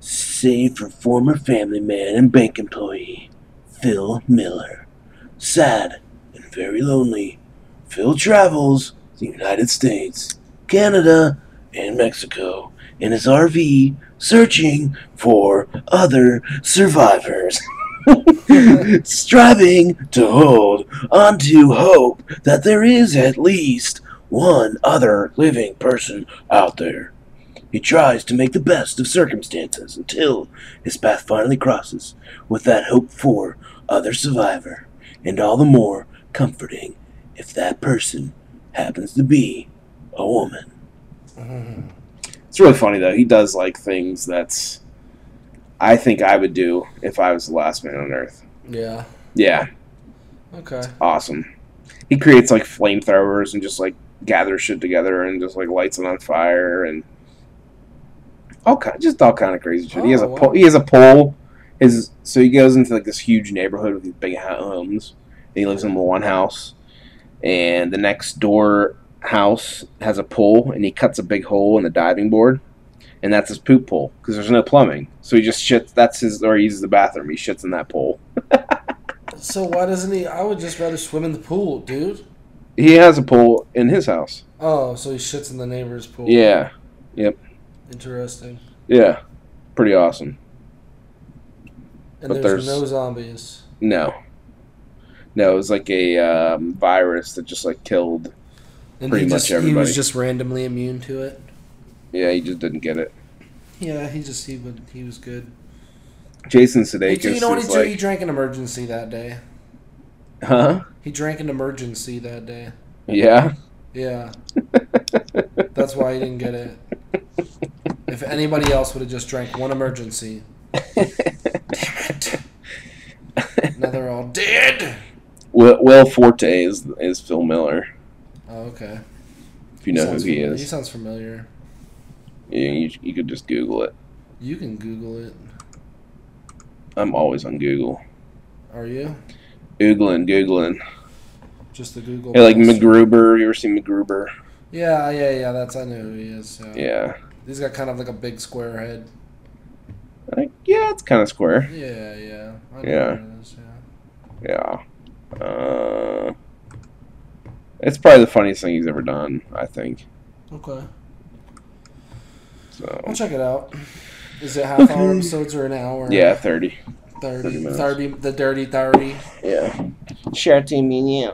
save for former family man and bank employee Phil Miller. Sad and very lonely, Phil travels the United States, Canada, and Mexico in his RV searching for other survivors. Striving to hold onto hope that there is at least one other living person out there. He tries to make the best of circumstances until his path finally crosses with that hoped for other survivor, and all the more comforting if that person happens to be a woman. It's really funny though. He does like things that's I think I would do if I was the last man on Earth. Yeah. Yeah, Okay. awesome. He creates like flamethrowers and just like gathers shit together and just like lights it on fire and all kind, just all kind of crazy shit. he has a Oh, wow. pole. He has a pole. His so he goes into like this huge neighborhood with these big homes. And he lives in one house, and the next door house has a pool, and he cuts a big hole in the diving board, and that's his poop pole because there's no plumbing. So he just shits. That's his, or he uses the bathroom. He shits in that pool. So why doesn't he? I would just rather swim in the pool, dude. He has a pool in his house. Oh, so he shits in the neighbor's pool. Yeah, Yep. Interesting. yeah, pretty awesome. And But there's, there's- no zombies. No, no, it was like a um, virus that just like killed. And Pretty he much just, He was just randomly immune to it. Yeah, he just didn't get it. Yeah, he just he would he was good. Jason Sudeikis you know what he did? He drank an Emergen-C that day. Huh? He drank an Emergen-C that day. Yeah. Yeah, that's why he didn't get it. If anybody else would have just drank one Emergen-C, Damn it. now they're all dead. Will, Will Forte is is Phil Miller. Oh, okay. If you know who he fam- is, He sounds familiar. yeah, you, you could just Google it. You can Google it. I'm always on Google. Are you? Googling, googling. Just the Google. Hey, like Maps. MacGruber. You ever seen MacGruber? Yeah, yeah, yeah. That's I know who he is. Yeah. Yeah. He's got kind of like a big square head. Like, yeah, it's kind of square. Yeah, yeah. I know Yeah. is, yeah. Yeah. Uh, it's probably the funniest thing he's ever done. I think. Okay. So I'll check it out. Is it half hour episodes or an hour? yeah, 30, 30 minutes. 30 the dirty 30. Yeah. Shirty mean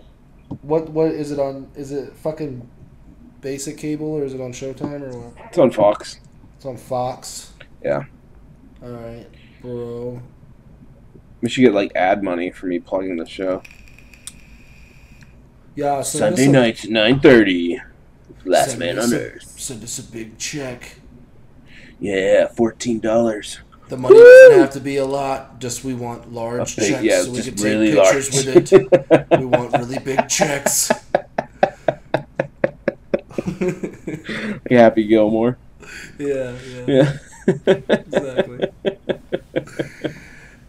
What what is it on? Is it fucking basic cable or is it on Showtime or what? It's on Fox. It's on Fox. Yeah. All right, bro. We should get like ad money for me plugging the show. Yeah, so Sunday night, nine thirty. Last man on a- earth. Send us a big check. Yeah, fourteen dollars. The money doesn't have to be a lot. Just we want large checks yeah, so we can take really pictures large. with it. we want really big checks. Happy Gilmore. yeah, yeah, Yeah. exactly.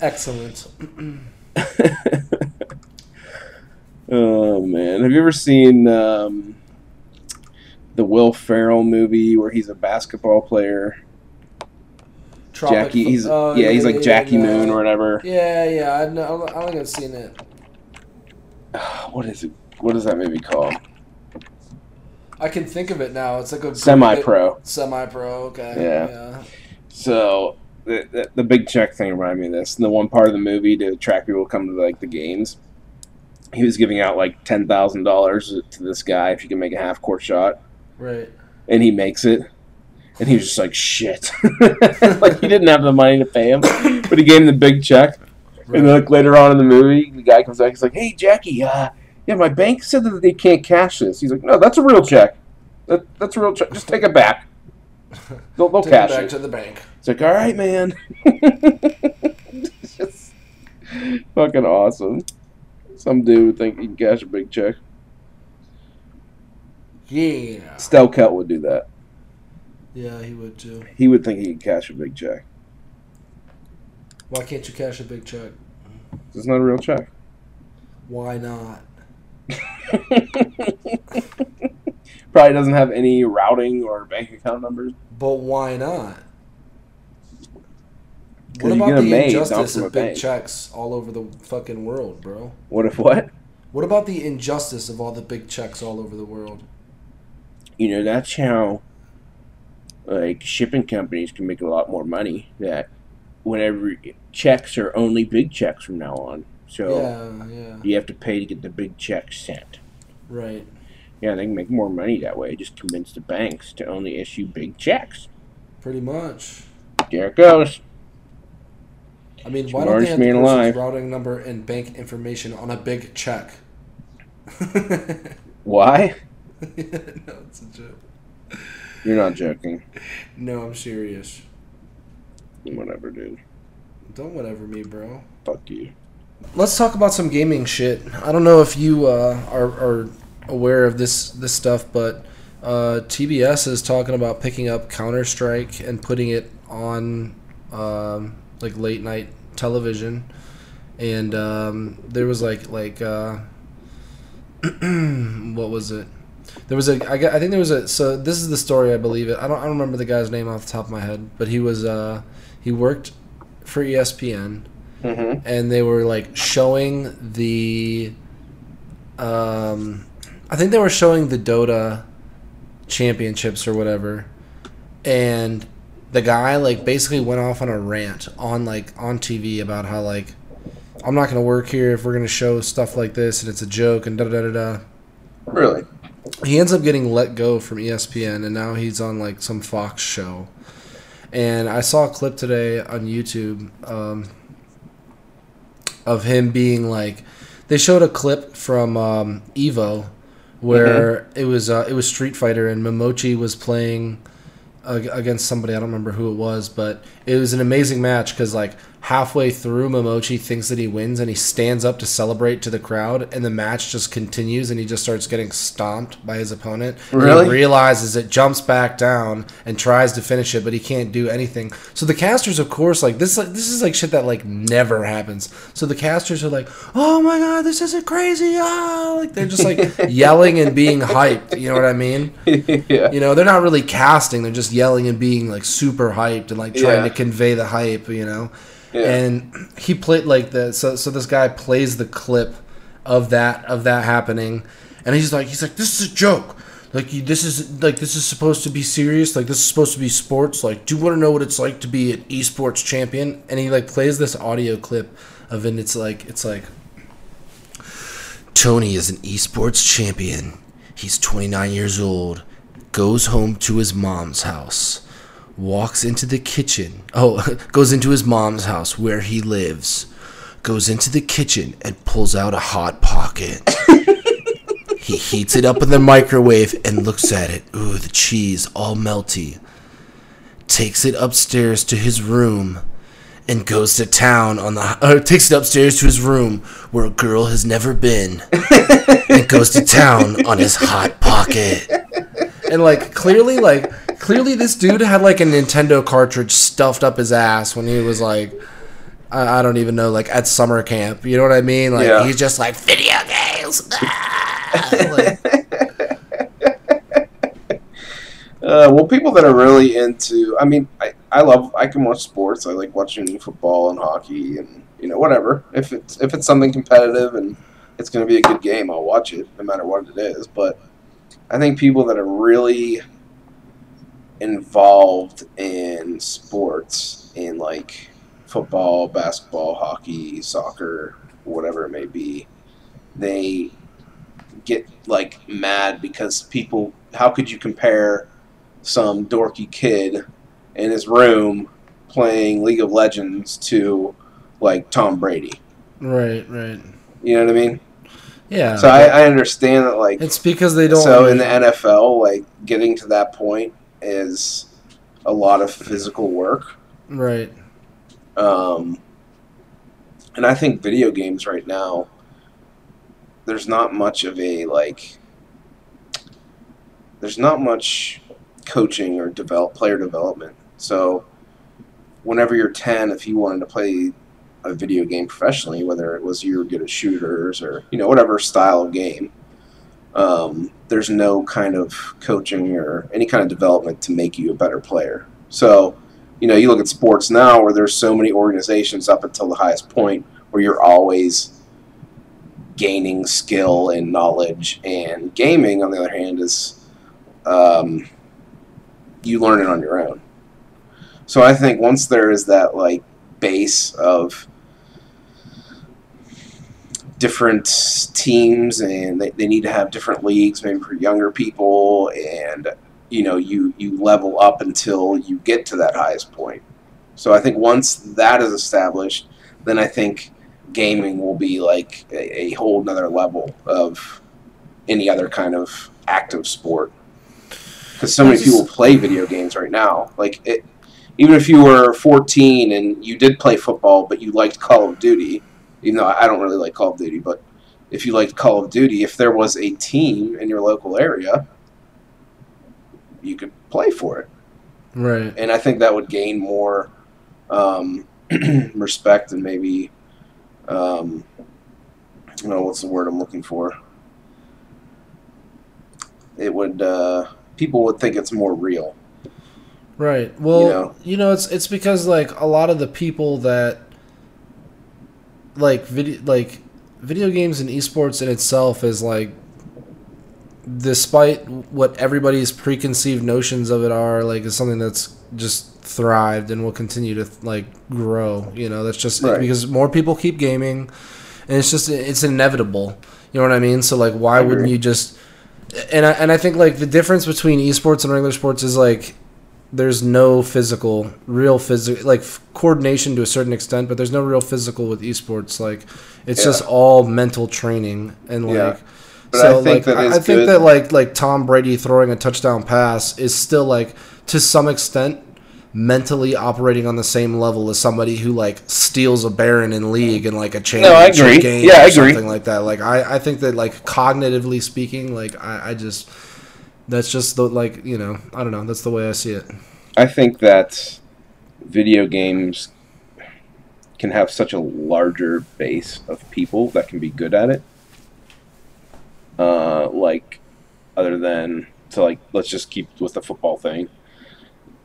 Excellent. oh man, have you ever seen um, the Will Ferrell movie where he's a basketball player? Tropic Jackie, he's oh, yeah, he's like yeah, Jackie yeah, Moon or whatever. Yeah, yeah. I know. I think I've seen it. What is it? What is that movie called? I can think of it now. It's like a Semi-pro. Semi-pro. Okay. Yeah. yeah. So the, the the big check thing reminded me of this. In the one part of the movie to attract people to come to like the games, he was giving out like ten thousand dollars to this guy if he can make a half court shot, Right. and he makes it. And he was just like shit, like he didn't have the money to pay him, but he gave him the big check. And then like later on in the movie, the guy comes back. He's like, "Hey, Jackie, uh, yeah, my bank said that they can't cash this." He's like, "No, that's a real check. That, that's a real check. Just take it back. They'll, they'll Take it cash back it." to the bank. It's like, "All right, man." it's just fucking awesome. Some dude would think he can cash a big check. Yeah. Stel Kelt would do that. Yeah, he would too. He would think he could cash a big check. Why can't you cash a big check? It's not a real check. Why not? Probably doesn't have any routing or bank account numbers. But why not? What about the made, injustice of big bank. checks all over the fucking world, bro? What if what? What about the injustice of all the big checks all over the world? you know that's how like shipping companies can make a lot more money that whenever checks are only big checks from now on so Yeah, yeah, you have to pay to get the big checks sent right. yeah they can make more money that way just convince the banks to only issue big checks Pretty much. there it goes I mean, why don't they have the person's routing number and bank information on a big check? why no, it's a joke. You're not joking No, I'm serious. whatever dude Don't whatever me, bro. fuck you Let's talk about some gaming shit. I don't know if you uh, are, are aware of this this stuff, but uh, TBS is talking about picking up Counter Strike and putting it on um, like late night television. And um, there was like like uh, what was it? There was a I, I think there was a so this is the story I believe it. I don't I don't remember the guy's name off the top of my head, but he was uh, he worked for ESPN mm-hmm. and they were like showing the um I think they were showing the Dota championships or whatever and the guy like basically went off on a rant on like on TV about how like I'm not going to work here if we're going to show stuff like this and it's a joke and da da da da. really He ends up getting let go from ESPN and now he's on like some Fox show. And I saw a clip today on YouTube um, of him being like, they showed a clip from um, Evo where it was uh, it was Street Fighter and Momochi was playing against somebody I don't remember who it was, but it was an amazing match because like halfway through Momochi thinks that he wins and he stands up to celebrate to the crowd and the match just continues and he just starts getting stomped by his opponent. Really? he realizes it, jumps back down and tries to finish it, but he can't do anything. So the casters, of course, like this, like, this is like shit that like never happens. So the casters are like, "Oh my god, this isn't crazy!" Ah, like they're just like yelling and being hyped. You know what I mean? yeah You know, they're not really casting; they're just yelling and being like super hyped and like trying Yeah. to convey the hype. You know, Yeah. and he played like the so so this guy plays the clip of that of that happening, and he's like he's like this is a joke. like you, this is like this is supposed to be serious. Like this is supposed to be sports. Like, do you want to know what it's like to be an esports champion? And he like plays this audio clip of. And it's like it's like Tony is an esports champion. He's 29 years old. Goes home to his mom's house. Walks into the kitchen. Oh, goes into his mom's house where he lives. Goes into the kitchen and pulls out a hot pocket. he heats it up in the microwave and looks at it. Ooh, the cheese all melty. Takes it upstairs to his room and goes to town on the or takes it upstairs to his room where a girl has never been and goes to town on his hot pocket. and like clearly like clearly this dude had like a Nintendo cartridge stuffed up his ass when he was like I, I don't even know like at summer camp. You know what I mean? Like Yeah. he's just like video games. ah," like, Uh, well, people that are really into, I mean, I, I love, I can watch sports. I like watching football and hockey and you know whatever. If it's if it's something competitive and it's going to be a good game, I'll watch it no matter what it is. But I think people that are really involved in sports in like football, basketball, hockey, soccer, whatever it may be, they get like mad because people how could you compare some dorky kid in his room playing League of Legends to like Tom Brady. right, right. You know what I mean? Yeah. So I, I understand that like it's because they don't so in the NFL, like getting to that point is a lot of physical work. right. Um, and I think video games right now, there's not much of a like. There's not much coaching or develop player development. So, whenever you're 10, if you wanted to play a video game professionally, whether it was you were good at shooters or you know whatever style of game, um, there's no kind of coaching or any kind of development to make you a better player. So, you know, you look at sports now where there's so many organizations up until the highest point where you're always gaining skill and knowledge. And gaming, on the other hand, is um, you learn it on your own. So I think once there is that like base of different teams and they, they need to have different leagues maybe for younger people and you know you you level up until you get to that highest point. So i think once that is established then i think gaming will be like a, a whole nother level of any other kind of active sport. Because so many just- people play video games right now. Like it even if you were 14 and you did play football but you liked call of duty even though i don't really like call of duty but if you liked call of duty if there was a team in your local area you could play for it Right. and I think that would gain more um, respect and maybe um, I don't know what's the word I'm looking for. It would uh, people would think it's more real. Right. Well, know? you know, it's it's because like a lot of the people that like video like video games and esports in itself is like despite what everybody's preconceived notions of it are like is something that's just thrived and will continue to like grow you know? That's just Right. because more people keep gaming and it's just it's inevitable. You know what i mean? So like why wouldn't you just and I, and I think like the difference between esports and regular sports is like there's no physical real physical like coordination to a certain extent but there's no real physical with esports like it's Yeah. just all mental training and like Yeah. So I think like that I, I think good. that like like Tom Brady throwing a touchdown pass is still like to some extent mentally operating on the same level as somebody who like steals a Baron in league and like a championship agree. game Yeah, or I agree. something like that. Like I, I think that like cognitively speaking, like I, I just that's just the like you know I don't know that's the way I see it. I think that video games can have such a larger base of people that can be good at it. Uh, like, other than to like, let's just keep with the football thing.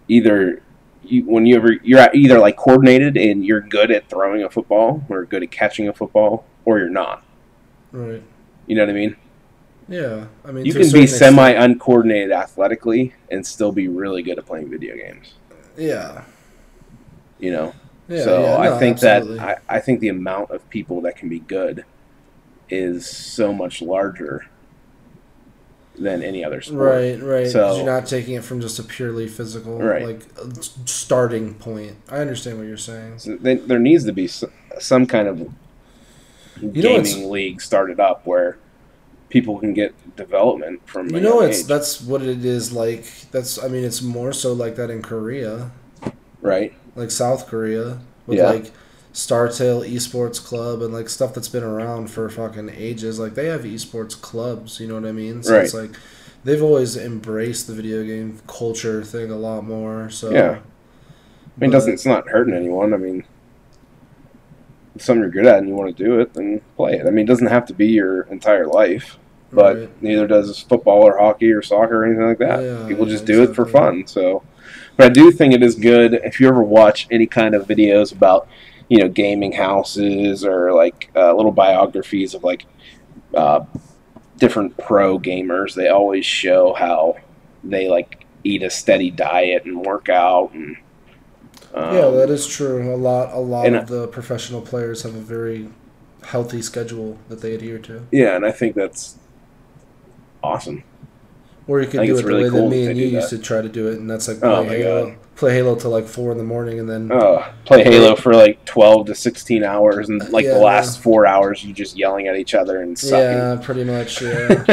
Either you, when you ever you're either like coordinated and you're good at throwing a football or good at catching a football, or you're not. Right. You know what I mean? Yeah, I mean, You can be semi uncoordinated athletically and still be really good at playing video games. Yeah, You know. yeah. so yeah, I no, think absolutely. that I, I think the amount of people that can be good is so much larger than any other sport. Right, right. So- you're not taking it from just a purely physical, Right. like starting point. I understand what you're saying. So they, there needs to be s- some kind of You gaming league started up where people can get development from. You know, it's age, that's what it is like. That's I mean, it's more so like that in Korea, right. like South Korea, with Yeah. like StarTale Esports Club and like stuff that's been around for fucking ages. Like they have esports clubs. You know what I mean? So it's like they've always embraced the video game culture thing a lot more. So Yeah. I mean, but- doesn't it's not hurting anyone. I mean, something you're good at and you want to do it, then play it. I mean, it doesn't have to be your entire life, but Right. neither does football or hockey or soccer or anything like that. Yeah, People yeah, just do it for fun. So, but I do think it is good if you ever watch any kind of videos about, you know, gaming houses or like uh, little biographies of like uh, different pro gamers. They always show how they like eat a steady diet and work out and. Um, yeah, that is true. A lot, a lot of the professional players have a very healthy schedule that they adhere to. Yeah, and I think that's awesome. Or you could do it the really way cool that me and you used to try to do it, and that's like play Oh Halo, God. play Halo till like four in the morning, and then Oh, play Halo for like twelve to sixteen hours, and like Yeah. the last four hours, you just yelling at each other and sucking. yeah, pretty much, yeah.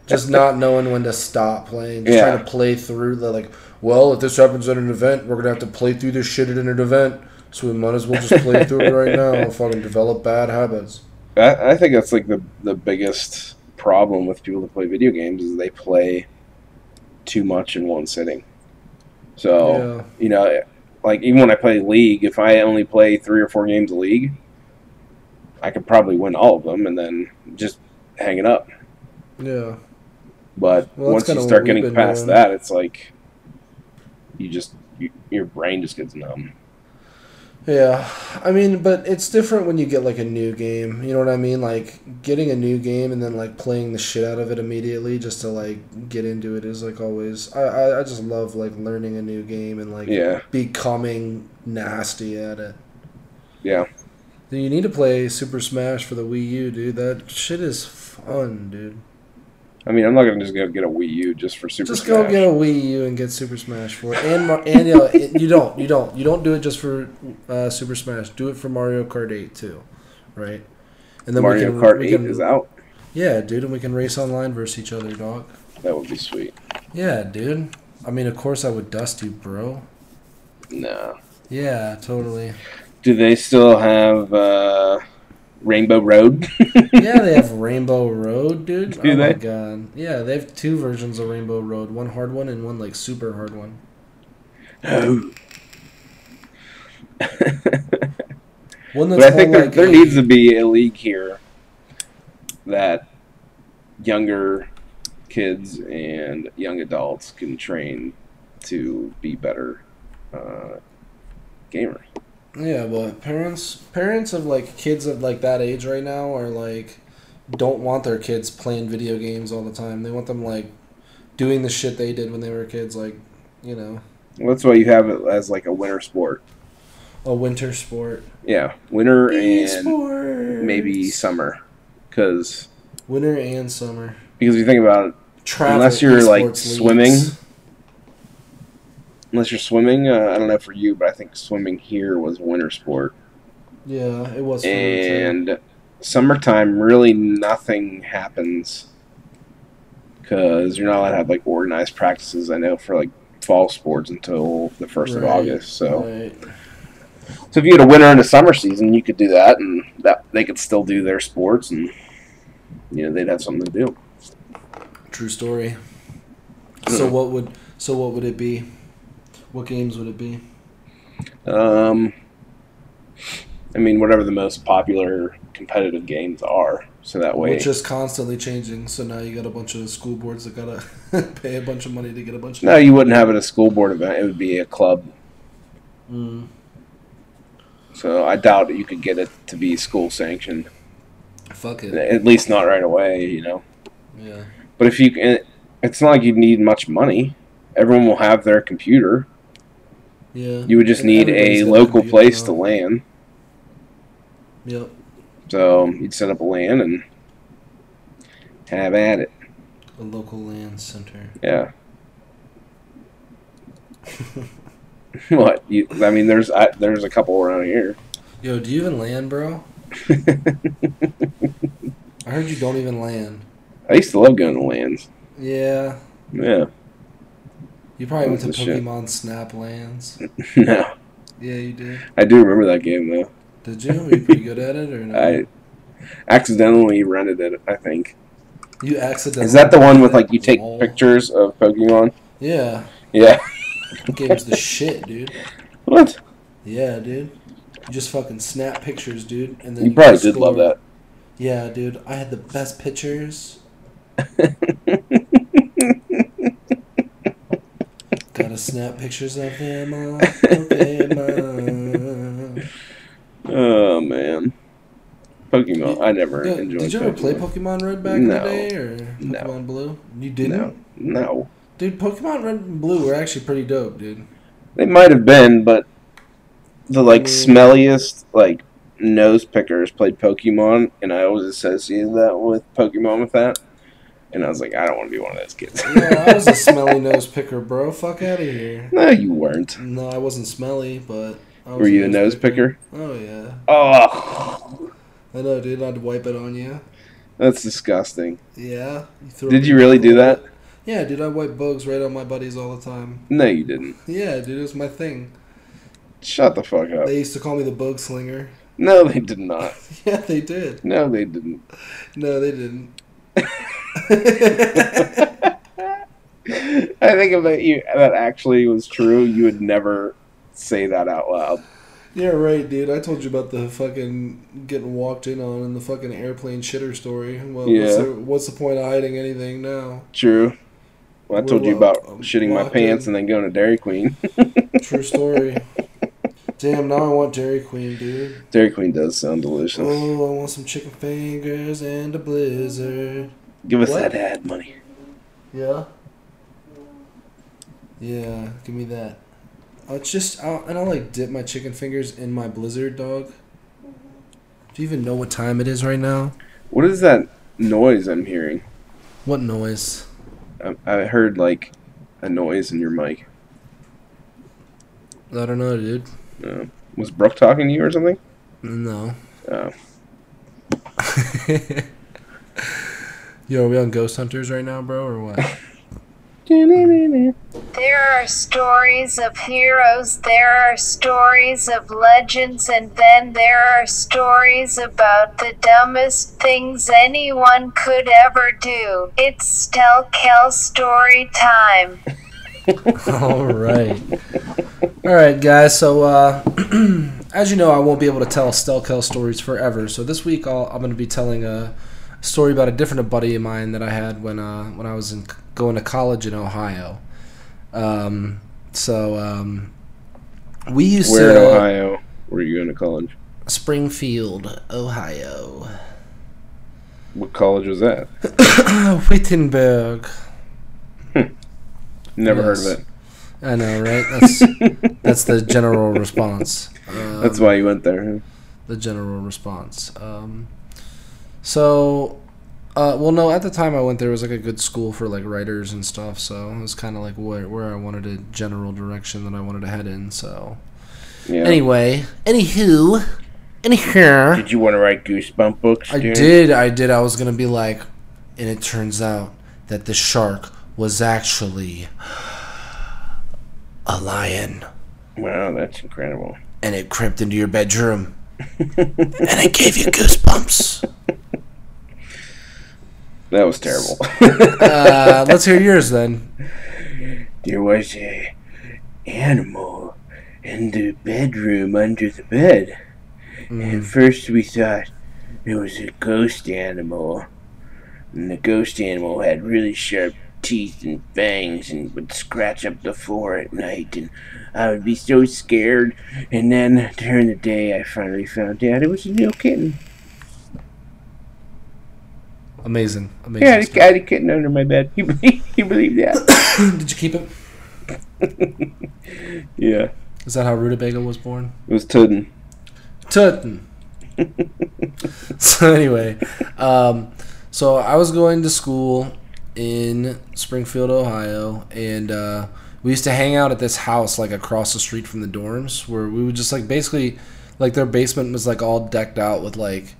just not knowing when to stop playing, just Yeah. trying to play through the like. Well, if this happens at an event, we're gonna have to play through this shit at an event, so we might as well just play through it right now. Fucking develop bad habits. I, I think that's like the the biggest problem with people that play video games is they play too much in one sitting. So Yeah. you know, like even when I play League, if I only play three or four games of League, I could probably win all of them and then just hang it up. Yeah. But Well, once you start getting past doing. that, it's like you just you, your brain just gets numb. Yeah, I mean, but it's different when you get like a new game. You know what I mean? Like getting a new game and then like playing the shit out of it immediately just to like get into it is like always. I I, I just love like learning a new game and like Yeah. becoming nasty at it. Yeah. You need to play Super Smash for the Wii U, dude. That shit is fun, dude. I mean, I'm not gonna just go get a Wii U just for Super Smash. Just Smash. go get a Wii U and get Super Smash for it. And Mar- and you, know, it- you don't you don't you don't do it just for uh, Super Smash. Do it for Mario Kart 8 too, right? And then Mario we Kart we 8 is out. Yeah, dude, and we can race online versus each other, dog. That would be sweet. Yeah, dude. I mean, of course I would dust you, bro. No. Yeah, totally. Do they still have uh, Rainbow Road? Yeah, they have Rainbow Road, dude. Do oh my god. Yeah, they have two versions of Rainbow Road. One hard one and one like super hard one. no. One but I think there, like there a- needs to be a league here that younger kids and young adults can train to be better uh, gamers. Yeah, but parents parents of like kids of like that age right now are like don't want their kids playing video games all the time. They want them like doing the shit they did when they were kids, like, you know, Well, that's why you have it as like a winter sport. a winter sport. Yeah, winter and Esports. maybe summer, because winter and summer. because if you think about it, Unless you're, like, swimming, leagues. Unless you're swimming, uh, I don't know for you, but I think swimming here was a winter sport. Yeah, it was. me, too. and summertime really nothing happens because you're not allowed to have like organized practices i know for like fall sports until the first of august so Right. so if you had a winter and a summer season you could do that and that they could still do their sports and you know they'd have something to do True story. Hmm. So what would so what would it be? What games would it be? um i mean whatever the most popular competitive games are so that way Which is constantly changing. So now you got a bunch of school boards that gotta pay a bunch of money to get a bunch of. no you wouldn't have it at a school board event it would be a club Mm, so i doubt you could get it to be school sanctioned fuck it. At least not right away, you know. Yeah. But if you can, it's not like you need much money. Everyone will have their computer. Yeah. You would just need a local place to LAN. Yep. So you'd set up a LAN and have at it. A local LAN center. Yeah. what? You? I mean, there's I, there's a couple around here. Yo, do you even LAN, bro? I heard you don't even LAN. I used to love going to LANs. Yeah. Yeah. You probably went to. Pokemon Snap LANs. no, Yeah, you did. I do remember that game though. Did you? Were you pretty good at it or no? I accidentally rented it. I think. you accidentally. Is that the one with like you take pictures of Pokemon? Yeah. Yeah. That game's the shit, dude. What? Yeah, dude. You just fucking snap pictures, dude, and then You probably can did love that. Yeah, dude. I had the best pictures. Gotta snap pictures of them all. Pokemon. oh man. Pokemon. I never Yo, enjoyed. did you ever play Pokemon. Pokemon Red back in the day, or No. Pokemon Blue? You didn't, No, no. dude. Pokemon Red and Blue were actually pretty dope, dude. They might have been, but the like Mm. smelliest like nose pickers played Pokemon, and I always associated that with Pokemon with that. And I was like, I don't want to be one of those kids. Yeah, I was a smelly nose picker, bro. Fuck out of here. no, you weren't. No, I wasn't smelly, but I was Were you a nose picker? Oh yeah, Oh, I know, dude. I'd wipe it on you. that's disgusting. Yeah. You Did you really do that? Yeah, dude. I wipe bugs right on my buddies all the time. No, you didn't. Yeah, dude. It was my thing. Shut the fuck up. They used to call me the bug slinger. No, they did not. Yeah, they did. No, they didn't. No, they didn't. I think if that you that actually was true, you would never say that out loud. Yeah, right, dude. I told you about the fucking getting walked in on and the fucking airplane shitter story. Well, what's, Yeah. the, what's the point of hiding anything now? True. Well, I told We're you about shitting my pants in. and then going to Dairy Queen. True story. Damn, now I want Dairy Queen, dude. Dairy Queen does sound delicious. Oh, I want some chicken fingers and a blizzard. Give us what? that ad money. Yeah. Yeah, give me that. I'll just I'll, and I'll like dip my chicken fingers in my blizzard dog. Do you even know what time it is right now? What is that noise I'm hearing? What noise? I, I heard like a noise in your mic. I don't know, dude. Uh, was Brooke talking to you or something? No. Oh. Yo, are we on Ghost Hunters right now, bro, or what? There are stories of heroes, there are stories of legends, and then there are stories about the dumbest things anyone could ever do. It's Stelkel story time. All right. All right, guys. So, uh, as you know, I won't be able to tell Stelkel stories forever. So this week, I'll, I'm going to be telling a story about a different buddy of mine that I had when uh, when I was in, going to college in Ohio. Um, so um, we used Where in to Ohio were you going to college? Springfield, Ohio, What college was that? Wittenberg. Never heard of it. I know, right? That's that's the general response. Um, That's why you went there. huh? the general response. Um, so, uh, well, no, at the time I went there was like a good school for like writers and stuff. So it was kind of like where where I wanted a general direction that I wanted to head in. So Yeah. anyway, anywho, anywho, Did you want to write Goosebump books? I did, I did. I was gonna be like, and it turns out that the shark was actually a lion. Wow, that's incredible. and it crept into your bedroom and it gave you goosebumps. That was terrible. Uh, let's hear yours then. there was a animal in the bedroom under the bed. Mm. At first we thought it was a ghost animal. And the ghost animal had really sharp teeth and fangs and would scratch up the floor at night and I would be so scared and then during the day I finally found out it was a little kitten. Amazing, amazing. Yeah, this stuff. guy getting under my bed. You believe, you believe that? Did you keep it? Yeah. Is that how Rutabaga was born? It was Tudden. Tutton. so anyway, um, so I was going to school in Springfield, Ohio, and uh, we used to hang out at this house like across the street from the dorms, where we would just like basically, like their basement was like all decked out with like,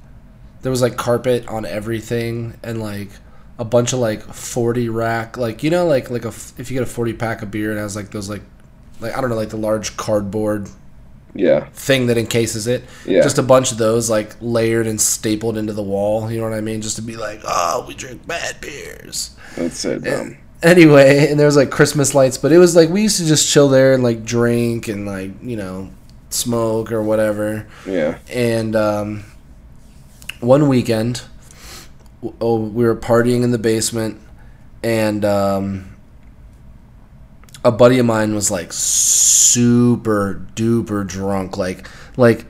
there was like carpet on everything and like a bunch of like forty rack, like you know like like a if you get a forty pack of beer, it has like those like like I don't know like the large cardboard Yeah. thing that encases it. Yeah. Just a bunch of those like layered and stapled into the wall. You know what I mean? Just to be like, oh, we drink bad beers. That's so dumb. Anyway, and there was like Christmas lights, but it was like we used to just chill there and like drink and like you know smoke or whatever. Yeah. And um, one weekend, oh, we were partying in the basement, and um, a buddy of mine was like super duper drunk, like like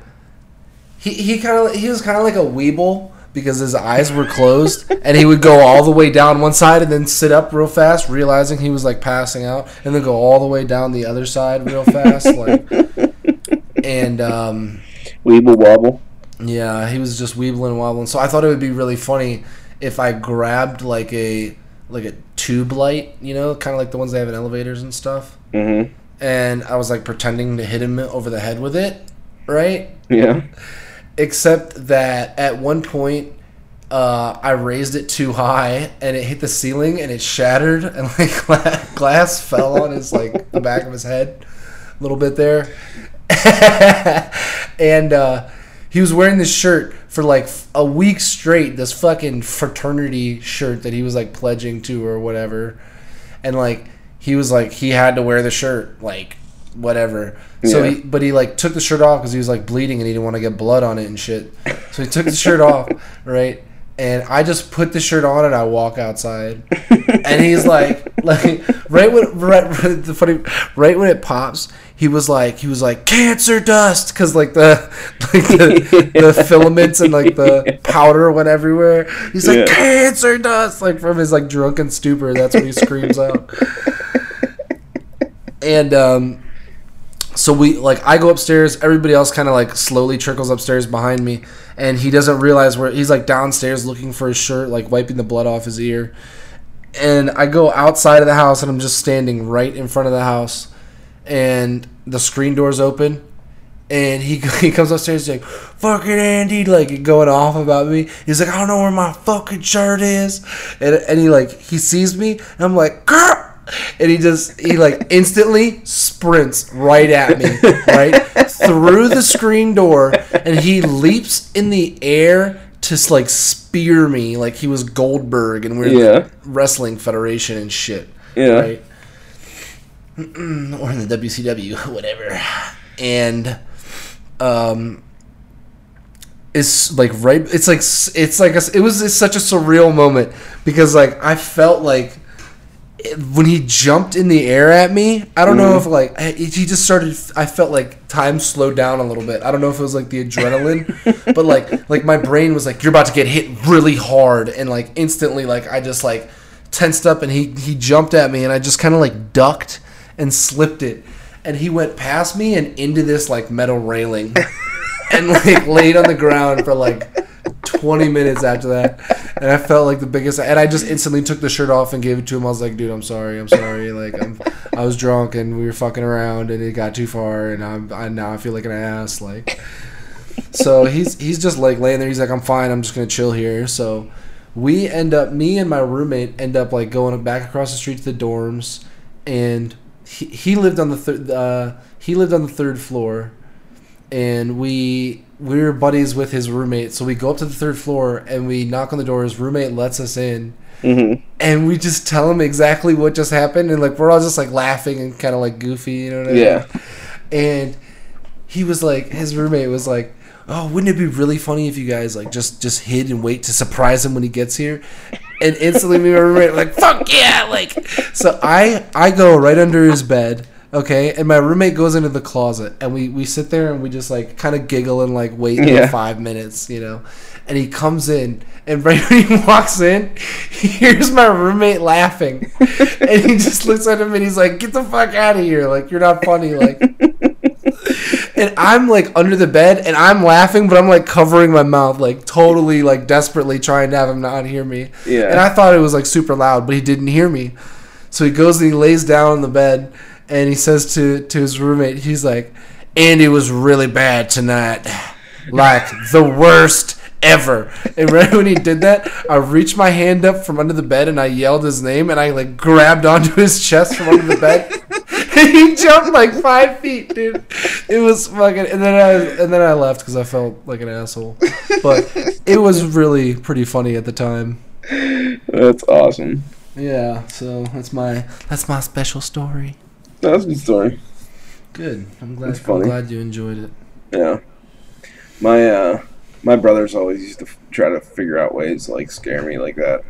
he he kind of he was kind of like a weeble because his eyes were closed and he would go all the way down one side and then sit up real fast realizing he was like passing out and then go all the way down the other side real fast like and um Weeble wobble. Yeah, he was just weebling and wobbling. So I thought it would be really funny if I grabbed like a like a tube light, you know, kind of like the ones they have in elevators and stuff, Mm-hmm. and I was like pretending to hit him over the head with it, right? Yeah. Except that at one point. Uh, I raised it too high and it hit the ceiling and it shattered and like gla- glass fell on his like the back of his head a little bit there and uh, he was wearing this shirt for like a week straight. This fucking fraternity shirt that he was like pledging to or whatever, and like he was like he had to wear the shirt like whatever. So Yeah. he but he like took the shirt off because he was like bleeding and he didn't want to get blood on it and shit. So he took the shirt off, right? And I just put the shirt on and I walk outside, and he's like, like right when right, the funny right when it pops, he was like he was like cancer dust because like the like the, the filaments and like the powder went everywhere. He's like Yeah. cancer dust like from his like drunken stupor. That's what he screams out. And um, so we like I go upstairs. Everybody else kind of like slowly trickles upstairs behind me, and he doesn't realize where he's like downstairs looking for his shirt, like wiping the blood off his ear. And I go outside of the house, and I'm just standing right in front of the house, and the screen door's open. And he, he comes upstairs he's like, fucking Andy, like going off about me. He's like, I don't know where my fucking shirt is. And, and he like, he sees me, and I'm like, girl. And he just, he like instantly sprints right at me, right? Through the screen door. And he leaps in the air to like spear me like he was Goldberg and we're Yeah. the wrestling federation and shit. Yeah. Right? or in the WCW, whatever. And um it's like right it's like it's like a, it was it's such a surreal moment because like I felt like it- when he jumped in the air at me, I don't know if like I- he just started. I felt like time slowed down a little bit. I don't know if it was like the adrenaline, but like like my brain was like, "You're about to get hit really hard," and like instantly, like I just like tensed up, and he he jumped at me, and I just kind of like ducked and slipped it, and he went past me and into this like metal railing, and like laid on the ground for like 20 minutes after that. And i felt like the biggest and i just instantly took the shirt off and gave it to him. I was like dude i'm sorry i'm sorry like I'm, i was drunk and we were fucking around and it got too far and i'm I, now i feel like an ass like. So he's he's just like laying there. He's like i'm fine. I'm just gonna chill here. So we end up me and my roommate end up like going back across the street to the dorms and he, he lived on the third uh, he lived on the third floor and we we were buddies with his roommate. So we go up to the third floor and we knock on the door. His roommate lets us in, Mm-hmm. and we just tell him exactly what just happened, and like we're all just like laughing and kind of like goofy, you know what I mean? Yeah. And he was like, his roommate was like, "Oh, wouldn't it be really funny if you guys like just just hid and wait to surprise him when he gets here?" And instantly, me and my roommate were like, "Fuck yeah!" Like, so I I go right under his bed. Okay, and my roommate goes into the closet, and we we sit there and we just like kind of giggle and like wait Yeah. like five minutes, you know. And he comes in, and right when he walks in, he hears my roommate laughing, and he just looks at him and he's like, "Get the fuck out of here! Like you're not funny!" Like, and I'm like under the bed, and I'm laughing, but I'm like covering my mouth, like totally like desperately trying to have him not hear me. Yeah. And I thought it was like super loud, but he didn't hear me. So he goes and he lays down on the bed and he says to, to his roommate, he's like, Andy was really bad tonight. Like the worst ever. And right when he did that, I reached my hand up from under the bed and I yelled his name and I like grabbed onto his chest from under the bed. he jumped like five feet, dude. It was fucking and then I and then I left because I felt like an asshole. But it was really pretty funny at the time. That's awesome. Yeah, so that's my that's my special story. That's a good story. Good. I'm glad. That's I'm glad you enjoyed it. Yeah. My uh, my brothers always used to f- try to figure out ways to like scare me like that.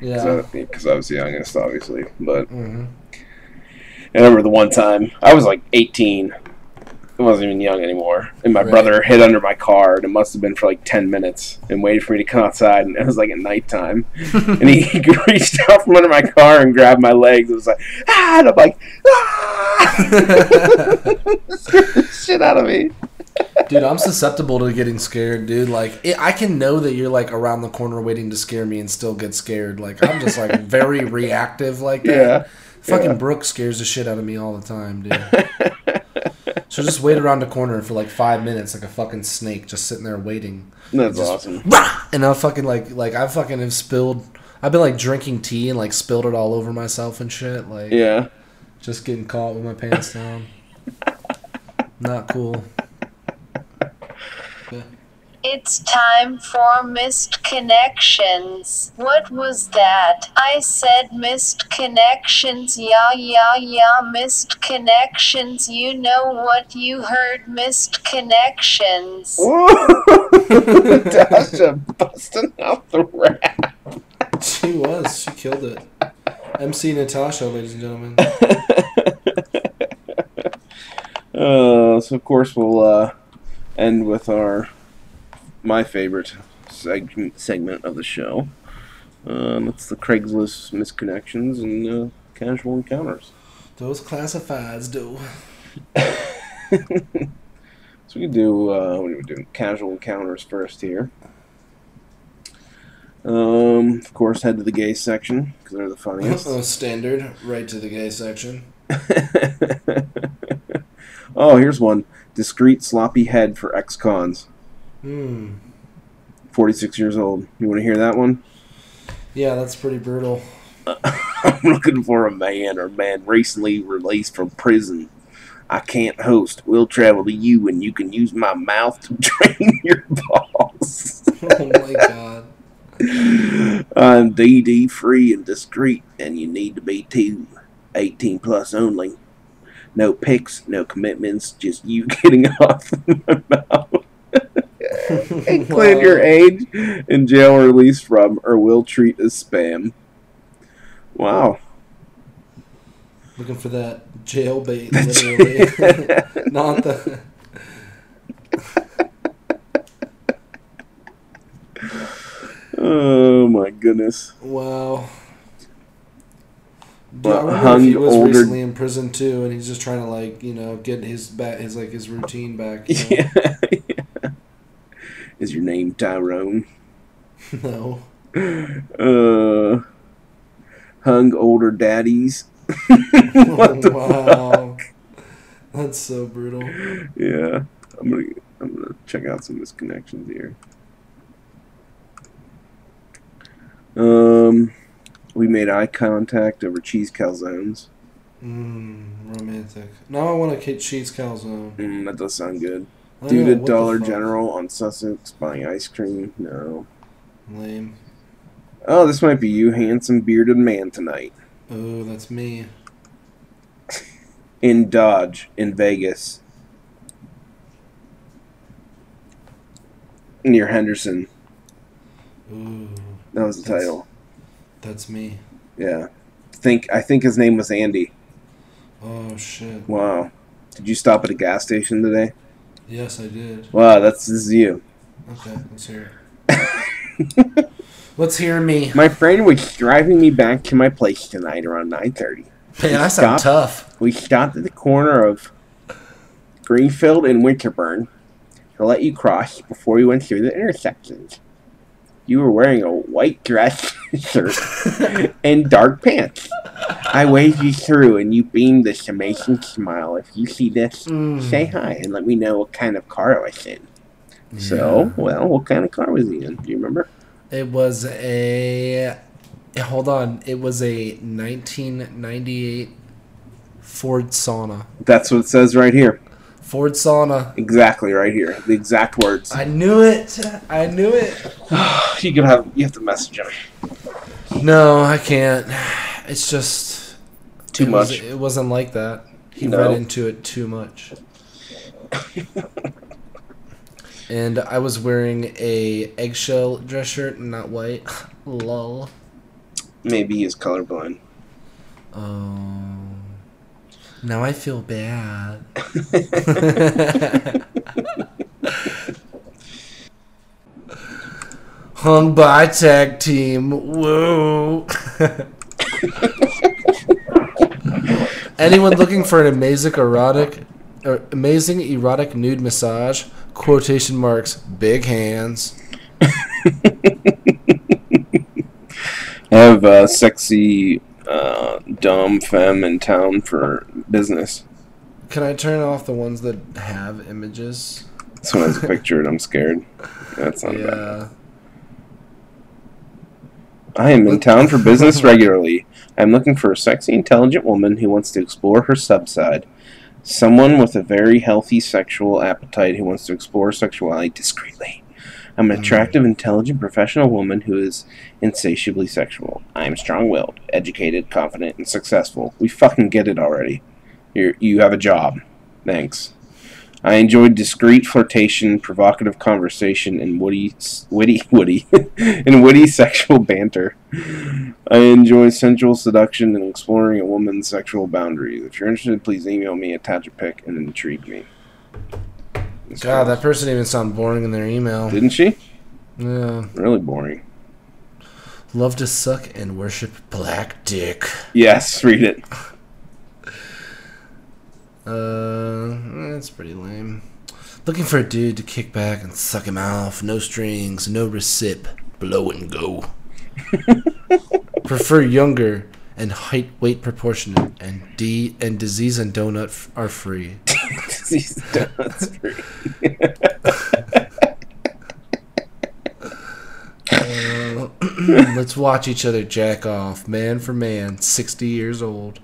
Yeah. Because I, was the youngest, obviously. But hmm I remember the one time I was like 18. I wasn't even young anymore. And my Right. brother hid under my car, and it must have been for like 10 minutes, and waited for me to come outside. And it was like at nighttime. and he, he reached out from under my car and grabbed my legs. It was like, ah! And I'm like, ah! Shit out of me. dude, I'm susceptible to getting scared, dude. Like, it, I can know that you're like around the corner waiting to scare me and still get scared. Like, I'm just like very reactive like that. Yeah. Fucking Yeah. Brooke scares the shit out of me all the time, dude. She'll just wait around the corner for like five minutes, like a fucking snake, just sitting there waiting. That's Just- awesome. And I'll fucking like, like I fucking have spilled. I've been like drinking tea and like spilled it all over myself and shit. Like, Yeah. just getting caught with my pants down. Not cool. It's time for missed connections. What was that? I said missed connections. Yeah, yeah, yeah, missed connections. You know what you heard, missed connections. Natasha busting out the rap. She was. She killed it. MC Natasha, ladies and gentlemen. Uh, so of course we'll uh, end with our my favorite seg- segment of the show. Um, it's the Craigslist misconnections and uh, casual encounters. Those classifieds do. So we can do uh, what do we do? Casual encounters first here. Um, of course, head to the gay section because they're the funniest. Oh, standard. Right to the gay section. oh, here's one: discreet sloppy head for ex-cons. Hmm. 46 years old. You want to hear that one? Yeah, that's pretty brutal. I'm looking for a man or man recently released from prison. I can't host. We'll travel to you and you can use my mouth to train your balls. Oh my god. I'm DD free and discreet, and you need to be too. 18 plus only. No pics, no commitments, just you getting off my mouth. Include your age in jail or release from, or we'll treat as spam. Wow. Looking for that jail bait, literally. Not the. Oh my goodness. Wow. Dude, Well, I wonder hung if he was older- recently in prison too, and he's just trying to like you know get his back his like his routine back. You know? Yeah. Is your name Tyrone? no. Uh, hung older daddies. what the wow. That's so brutal. Yeah, I'm gonna I'm gonna check out some misconnections here. Um, we made eye contact over cheese calzones. Mmm, romantic. Now I want a cheese calzone. Mm, that does sound good. I Dude at Dollar? General on Sussex buying ice cream. No. Lame. Oh, this might be you, handsome bearded man tonight Oh, that's me. in Dodge in Vegas near Henderson. Ooh, That was the That's- title. that's me. Yeah. Think I think his name was Andy. Oh shit. Wow. Did you stop at a gas station today? Yes, I did. Wow, that's this is you. Okay, let's hear it. let's hear me. My friend was driving me back to my place tonight around 9:30. Man, I sound Stop. tough. We stopped at the corner of Greenfield and Winterburn to let you cross before we went through the intersections. You were wearing a white dress shirt and dark pants. I waved you through and you beamed this amazing smile. If you see this, mm. say hi and let me know what kind of car I was in. So, well, what kind of car was he in? Do you remember? It was a. Hold on. It was a 1998 Ford Sauna. That's what it says right here. Ford Sauna. Exactly right here. The exact words. I knew it. I knew it. you can have you have to message him. No, I can't. It's just Too it was- much. it wasn't like that. He No. read into it too much. and I was wearing a eggshell dress shirt, not white. Lol. Maybe he's colorblind. Oh. Now I feel bad. Hung by tag team. Whoa. Anyone looking for an amazing erotic, or amazing erotic nude massage? Quotation marks. Big hands. I have a sexy, uh, dumb femme in town for business. Can I turn off the ones that have images? This one has a picture and I'm scared. That's not bad. I am in town for business regularly. I'm looking for a sexy, intelligent woman who wants to explore her subside. Someone with a very healthy sexual appetite who wants to explore sexuality discreetly. I'm an attractive, intelligent, professional woman who is insatiably sexual. I am strong willed, educated, confident, and successful. We fucking get it already. You're, you have a job. Thanks. I enjoy discreet flirtation, provocative conversation, and witty, witty, witty, and witty sexual banter. I enjoy sensual seduction and exploring a woman's sexual boundaries. If you're interested, please email me, attach a pic, and intrigue me. This God, girl- that person even sounded boring in their email. didn't she? Yeah. Really boring. Love to suck and worship black dick. Yes, read it. Uh, that's pretty lame. Looking for a dude to kick back and suck him off. No strings, no recip. Blow and go. Prefer younger and height weight proportionate and D and disease and donut f- are free. These donuts free. Uh, let's watch each other jack off, man for man, 60 years old.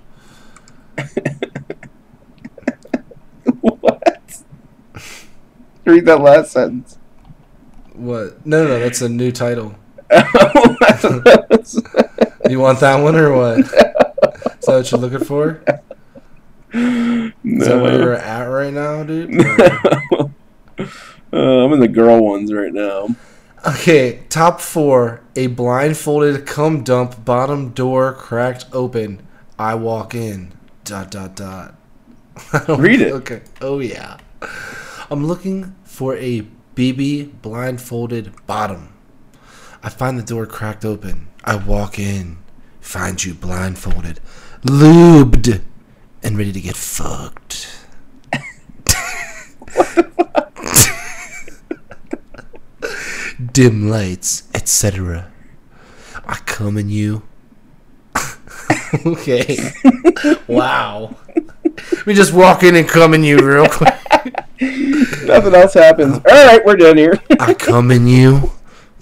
what? Read that last sentence. What? No, no, that's a new title. You want that one or what? Is that what you're looking for? Is that where you're at right now, dude? Or- Uh, I'm in the girl ones right now. Okay, top four. A blindfolded cum dump, bottom door cracked open. I walk in. Dot dot dot. Read it. Okay. Oh yeah. I'm looking for a BB blindfolded bottom. I find the door cracked open. I walk in. Find you blindfolded, lubed, and ready to get fucked. dim lights, etc. I come in you. okay. wow. We just walk in and come in you real quick. Nothing else happens. All right, we're done here. I come in you,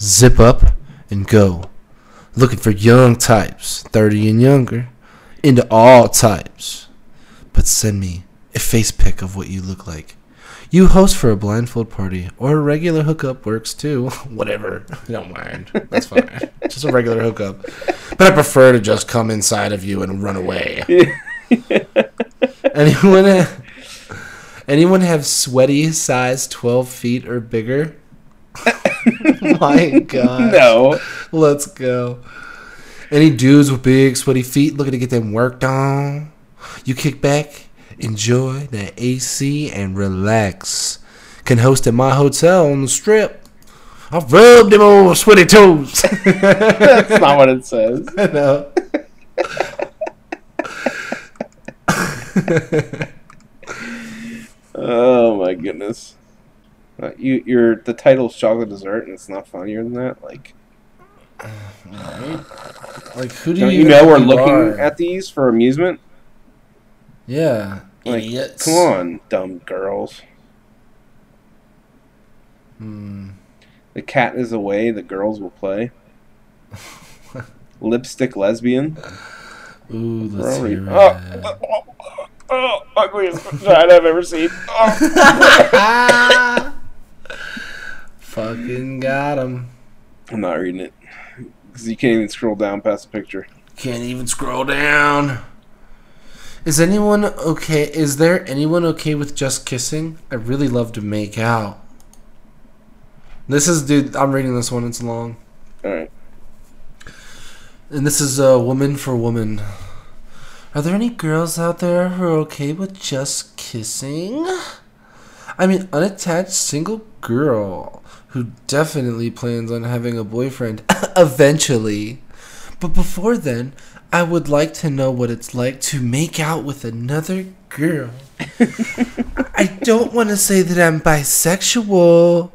zip up, and go. Looking for young types, 30 and younger, into all types. But send me a face pic of what you look like. You host for a blindfold party, or a regular hookup works too. Whatever. I don't mind. That's fine. just a regular hookup. But I prefer to just come inside of you and run away. anyone, anyone have sweaty size 12 feet or bigger? My God. no. Let's go. Any dudes with big sweaty feet looking to get them worked on? You kick back, enjoy the AC, and relax. Can host at my hotel on the strip. I've rubbed them old sweaty toes. That's not what it says. no. Oh my goodness. Uh, you, you're the title's chocolate dessert, and it's not funnier than that. Like, Like, who do don't you you know we're looking are? at these for amusement? Yeah. Like, Idiots. come on, dumb girls. Hmm. The cat is away. The girls will play. Lipstick lesbian. Ooh, We're let's already- hear oh, it. oh, oh, oh, ugliest vagina I've ever seen. Oh. Fucking got him. I'm not reading it because you can't even scroll down past the picture. Can't even scroll down. Is anyone okay? Is there anyone okay with just kissing? I really love to make out. This is, dude, I'm reading this one. It's long. All right. And this is uh, woman for woman. Are there any girls out there who are okay with just kissing? I'm an unattached single girl who definitely plans on having a boyfriend eventually. But before then, I would like to know what it's like to make out with another girl. I don't want to say that I'm bisexual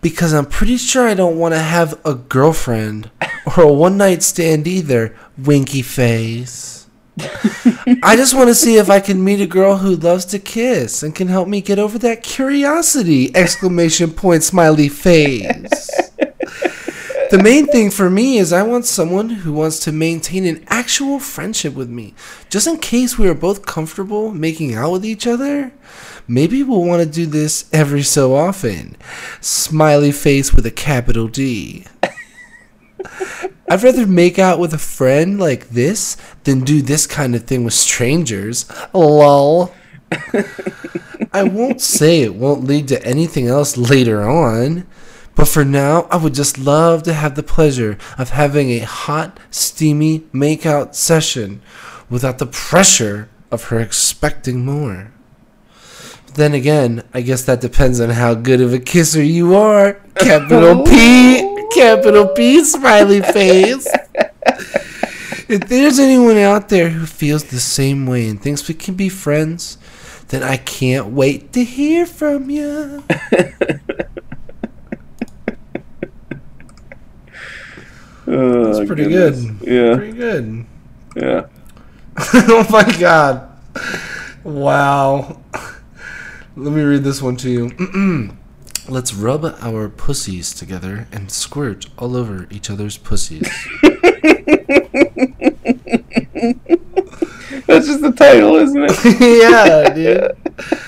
because I'm pretty sure I don't want to have a girlfriend or a one night stand either, winky face. I just want to see if I can meet a girl who loves to kiss and can help me get over that curiosity! Exclamation point smiley face. The main thing for me is I want someone who wants to maintain an actual friendship with me, just in case we are both comfortable making out with each other. Maybe we'll want to do this every so often. Smiley face with a capital D. I'd rather make out with a friend like this than do this kind of thing with strangers. Lol. I won't say it won't lead to anything else later on, but for now, I would just love to have the pleasure of having a hot, steamy makeout session without the pressure of her expecting more. Then again, I guess that depends on how good of a kisser you are. Capital P, capital P, smiley face. If there's anyone out there who feels the same way and thinks we can be friends, then I can't wait to hear from you. Oh, That's pretty goodness. good. Yeah, Pretty good. yeah. oh my god. Wow. Let me read this one to you. Let's rub our pussies together and squirt all over each other's pussies. That's just the title, isn't it? yeah, dude.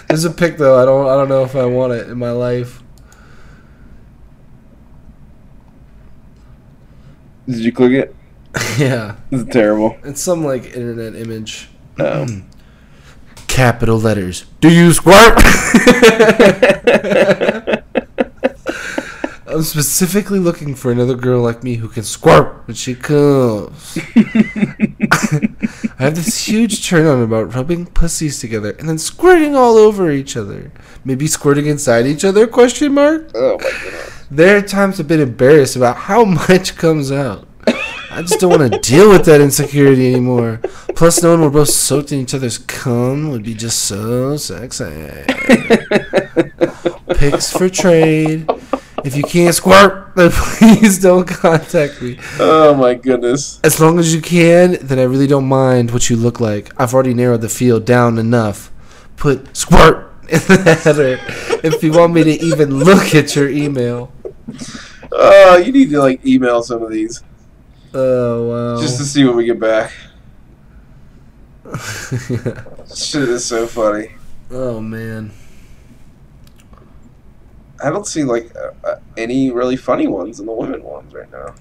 There's a pic though. I don't. I don't know if I want it in my life. Did you click it? yeah, It's terrible. it's some like internet image. Oh. Capital letters. Do you squirt? I'm specifically looking for another girl like me who can squirt when she comes. I have this huge turn on about rubbing pussies together and then squirting all over each other. Maybe squirting inside each other? Question mark. Oh my goodness. There are times I've been embarrassed about how much comes out. I just don't want to deal with that insecurity anymore. Plus, knowing we're both soaked in each other's cum would be just so sexy. Pics for trade. If you can't squirt, then please don't contact me. Oh my goodness. As long as you can, then I really don't mind what you look like. I've already narrowed the field down enough. Put squirt in the header if you want me to even look at your email. Oh, you need to like email some of these Oh wow. just to see when we get back. Shit is so funny. oh man. I don't see like uh, uh, any really funny ones in the women ones right now.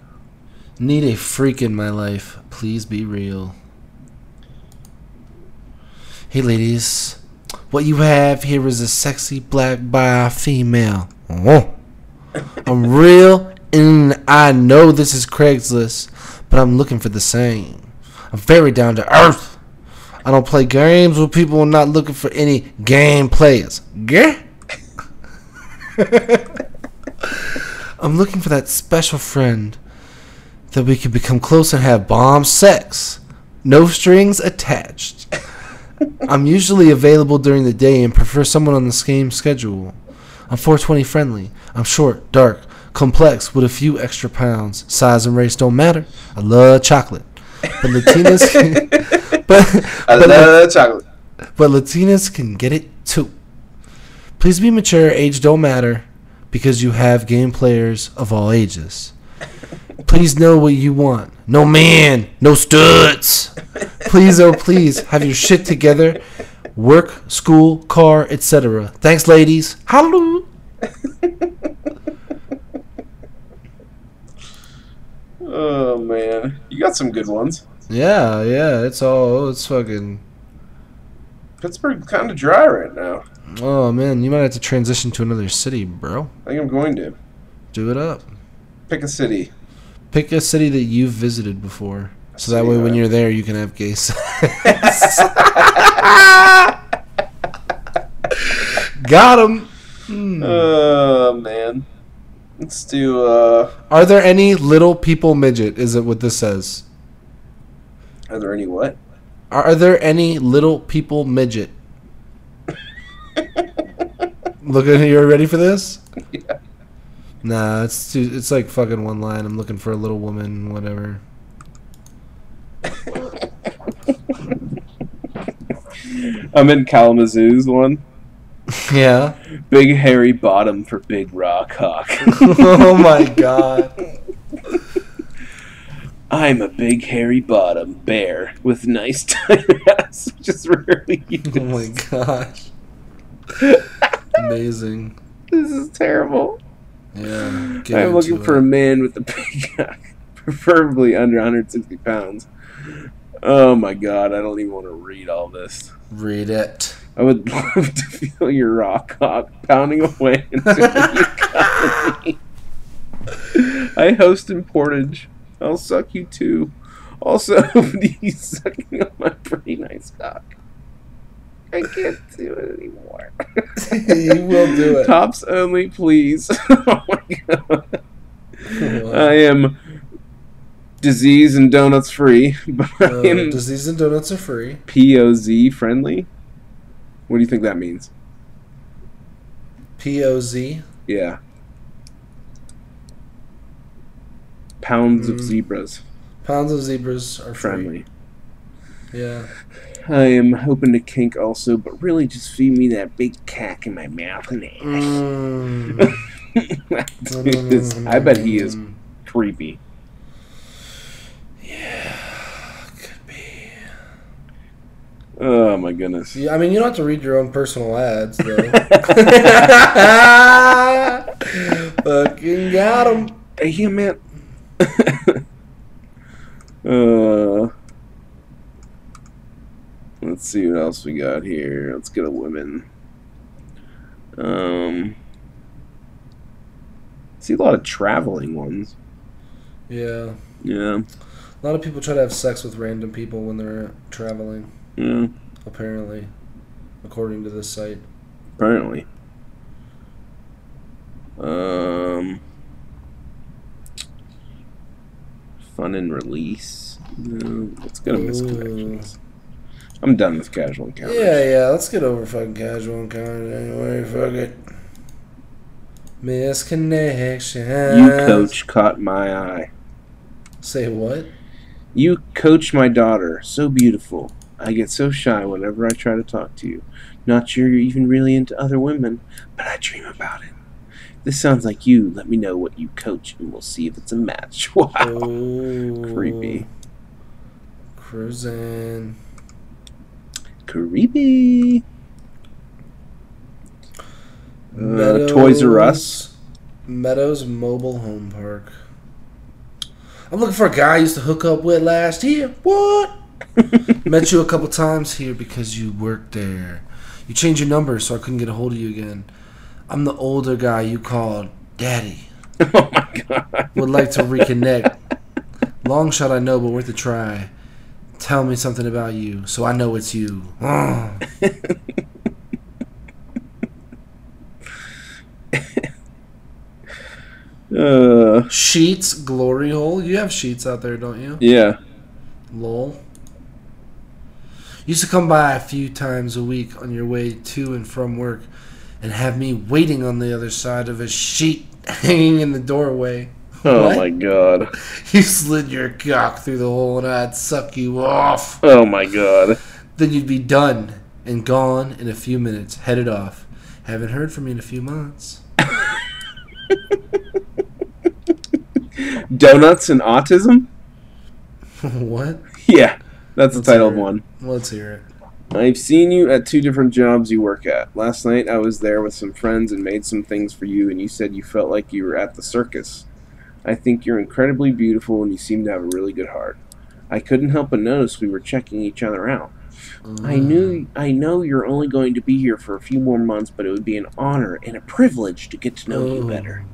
Need a freak in my life. Please be real. Hey, ladies. What you have here is a sexy black bi female. Oh. I'm real, and I know this is Craigslist, but I'm looking for the same. I'm very down to earth. I don't play games with people not looking for any game players. Yeah? I'm looking for that special friend that we can become close and have bomb sex. No strings attached. I'm usually available during the day and prefer someone on the same schedule. I'm 420 friendly. I'm short, dark, complex with a few extra pounds. Size and race don't matter. I love chocolate. But Latinas can, but, I but, love chocolate. but Latinas can get it too. Please be mature, age don't matter because you have game players of all ages. Please know what you want. No man, no studs. Please, oh please, have your shit together. Work, school, car, etc. Thanks, ladies. Hallelujah. Oh man, you got some good ones. Yeah, yeah, it's all, it's fucking. Pittsburgh's kind of dry right now. Oh man, you might have to transition to another city, bro. I think I'm going to Do it up. pick a city. Pick a city that you've visited before. So that way, when I- you're there, you can have gay sex. Got him. Oh man, let's do. uh Are there any little people midget? Is it what this says? Are there any what? Are there any little people midget? Look at you are ready for this? Yeah. Nah, it's too, it's like fucking one line. I'm looking for a little woman, whatever. I'm in Kalamazoo's one. Yeah. Big hairy bottom for big rock hawk. oh my god. I'm a big hairy bottom bear with nice tight ass, which is rarely used. Oh my gosh. Amazing. This is terrible. Yeah. I'm looking into for a man with a big cock, preferably under 160 pounds. Oh my god, I don't even want to read all this. Read it. I would love to feel your rock cock pounding away you come me. I host in Portage. I'll suck you too. Also, he's sucking on my pretty nice cock. I can't do it anymore. You will do it. Tops only, please. oh my god. I am disease and donuts free, but I Uh, am disease and donuts are free. POZ friendly. What do you think that means? P O Z. Yeah. Pounds of Mm. zebras Pounds of zebras are free. friendly. Yeah. I am hoping to kink also, but really just feed me that big cack in my mouth and ass. Mm. Dude is- I bet he is creepy. Yeah, could be. Oh my goodness. Yeah, I mean, you don't have to read your own personal ads, though. Fucking got him. Hey, yeah, man. uh, let's see what else we got here. Let's get a women. Um, see a lot of traveling ones. Yeah. Yeah, A lot of people try to have sex with random people when they're traveling, yeah. apparently, according to this site. Apparently. Um, fun and release. No, let's go to Ooh. I'm done with casual encounters. Yeah, yeah, let's get over fucking casual encounters anyway. Fuck it. Misconnection. You coach caught my eye. Say what? You coach my daughter. So beautiful. I get so shy whenever I try to talk to you. Not sure you're even really into other women, but I dream about it. This sounds like you. Let me know what you coach, and we'll see if it's a match. Wow. Ooh. Creepy. Cruising. Creepy. Uh, Toys R Us. Meadows Mobile Home Park. I'm looking for a guy I used to hook up with last year. What? Met you a couple times here because you worked there. You changed your number so I couldn't get a hold of you again. I'm the older guy you called Daddy. oh my god. Would like to reconnect. Long shot, I know, but worth a try. Tell me something about you so I know it's you. Oh. Uh, Sheets, glory hole. You have sheets out there, don't you? yeah. Lol. Used to come by a few times a week on your way to and from work and have me waiting on the other side of a sheet hanging in the doorway. Oh What? my god. You slid your cock through the hole and I'd suck you off. Oh my god. Then you'd be done and gone in a few minutes, headed off. Haven't heard from you in a few months. Donuts and autism? what? Yeah. That's the Let's title of one. Let's hear it. I've seen you at two different jobs you work at. Last night I was there with some friends and made some things for you, and you said you felt like you were at the circus. I think you're incredibly beautiful and you seem to have a really good heart. I couldn't help but notice we were checking each other out. I knew mm. I know you're only going to be here for a few more months, but it would be an honor and a privilege to get to know you Oh. better.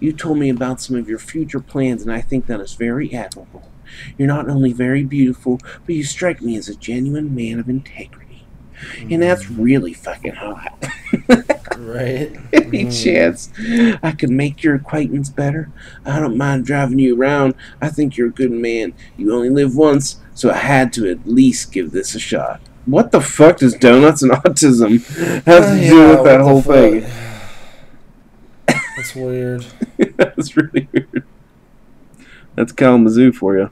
You told me about some of your future plans, and I think that is very admirable. You're not only very beautiful, but you strike me as a genuine man of integrity. And that's mm. really fucking hot. Right? Any Mm. chance I could make your acquaintance better? I don't mind driving you around. I think you're a good man. You only live once, so I had to at least give this a shot. What the fuck does donuts and autism have to do Yeah, with that whole thing? That's weird. That's really weird. That's Kalamazoo for you.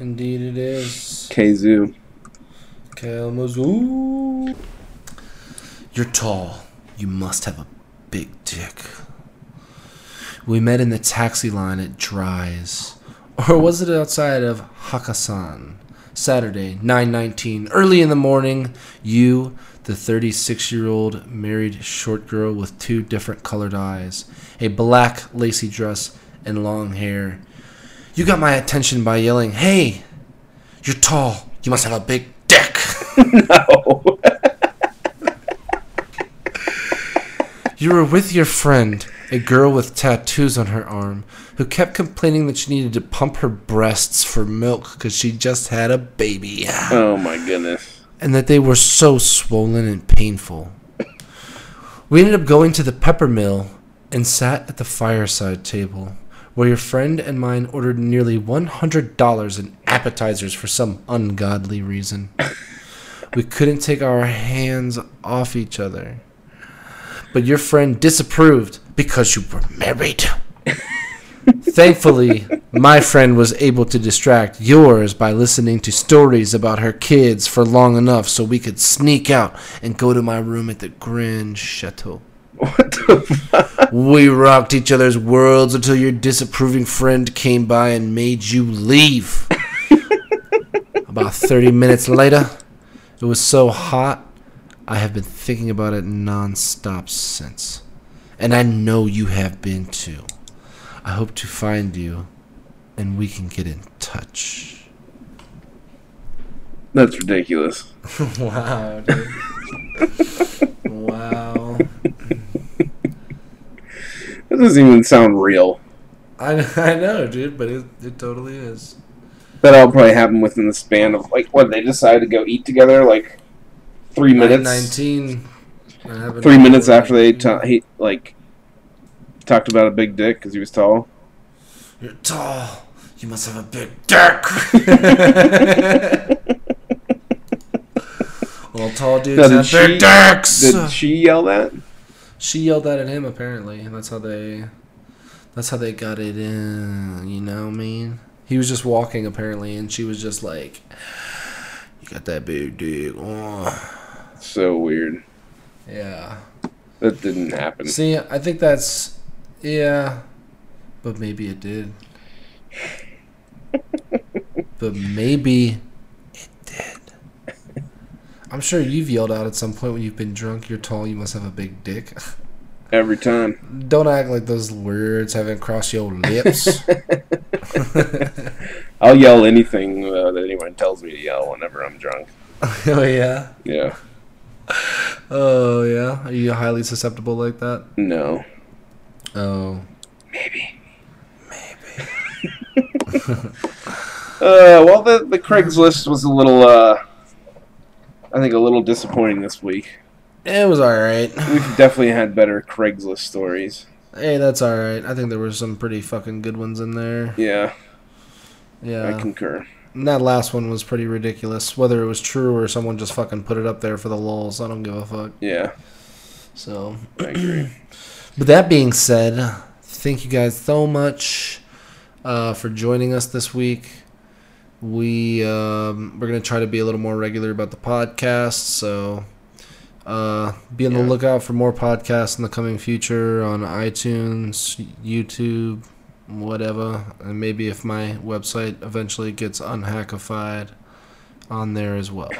Indeed, it is. Kazoo. Kalamazoo. You're tall. You must have a big dick. We met in the taxi line at Drai's. Or was it outside of Hakkasan? Saturday, 919. Early in the morning, you, the 36 year old married short girl with two different colored eyes, a black lacy dress, and long hair. You got my attention by yelling, Hey, you're tall. You must have a big dick. No. You were with your friend, a girl with tattoos on her arm, who kept complaining that she needed to pump her breasts for milk because she just had a baby, oh my goodness. and that they were so swollen and painful. We ended up going to the Peppermill and sat at the fireside table, where your friend and mine ordered nearly $100 in appetizers for some ungodly reason. We couldn't take our hands off each other. But your friend disapproved because you were married. Thankfully, my friend was able to distract yours by listening to stories about her kids for long enough so we could sneak out and go to my room at the Grand Chateau. What the fuck? We rocked each other's worlds until your disapproving friend came by and made you leave. About 30 minutes later, it was so hot, I have been thinking about it nonstop since. And I know you have been too. I hope to find you and we can get in touch. That's ridiculous. Wow, dude. wow. That doesn't even sound real. I, I know, dude, but it, it totally is. That all probably happened within the span of like what they decided to go eat together like three minutes. 19. Three minutes after they ta- he like talked about a big dick because he was tall. You're tall. You must have a big dick. All tall dudes Now, did have big she- dicks. Did she yell that? she yelled that at him. Apparently, and that's how they. That's how they got it in. You know what I mean? He was just walking apparently, and she was just like, "You got that big dick." Oh. So weird. Yeah. That didn't happen. See, I think that's yeah, but maybe it did. but maybe it did. I'm sure you've yelled out at some point when you've been drunk. You're tall. You must have a big dick. Every time. Don't act like those words haven't crossed your lips. I'll yell anything uh, that anyone tells me to yell whenever I'm drunk. oh yeah. Yeah. Oh yeah. Are you highly susceptible like that? No. Oh. Maybe. Maybe. Uh, well, the the Craigslist was a little, uh, I think, a little disappointing this week. It was all right. We've definitely had better Craigslist stories. Hey, that's all right. I think there were some pretty fucking good ones in there. Yeah, Yeah. I concur. And that last one was pretty ridiculous. Whether it was true or someone just fucking put it up there for the lulz, I don't give a fuck. Yeah, So, I agree. with that being said, thank you guys so much uh, for joining us this week. We um, we're gonna try to be a little more regular about the podcast, so uh, be on the lookout for more podcasts in the coming future on iTunes, YouTube, whatever, and maybe if my website eventually gets unhackified, on there as well,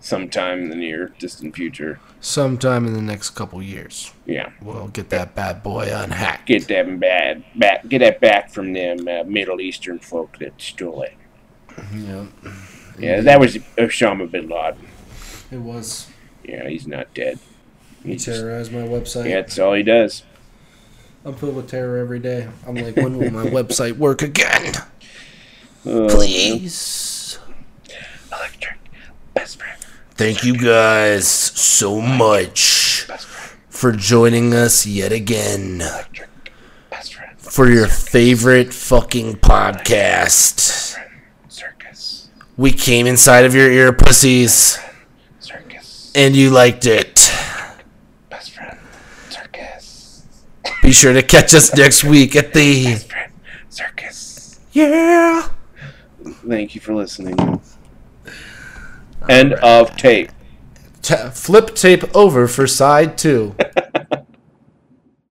Sometime in the near distant future. sometime in the next couple years. Yeah, We'll get that bad boy unhacked. Get that bad back. Get that back from them uh, Middle Eastern folk that stole it. Yeah, Yeah, that was Osama bin Laden. it was. Yeah, he's not dead. He just, terrorized my website. yeah, that's all he does. I'm filled with terror every day. I'm like, when will my website work again? Uh, Please. Electric best friend. Thank you guys so much for joining us yet again Electric best friend. for your favorite fucking podcast. Circus. We came inside of your ear pussies Circus. and you liked it. Best friend. Circus. Be sure to catch us next week at the Circus. Yeah. thank you for listening. End of tape. Ta flip tape over for side two.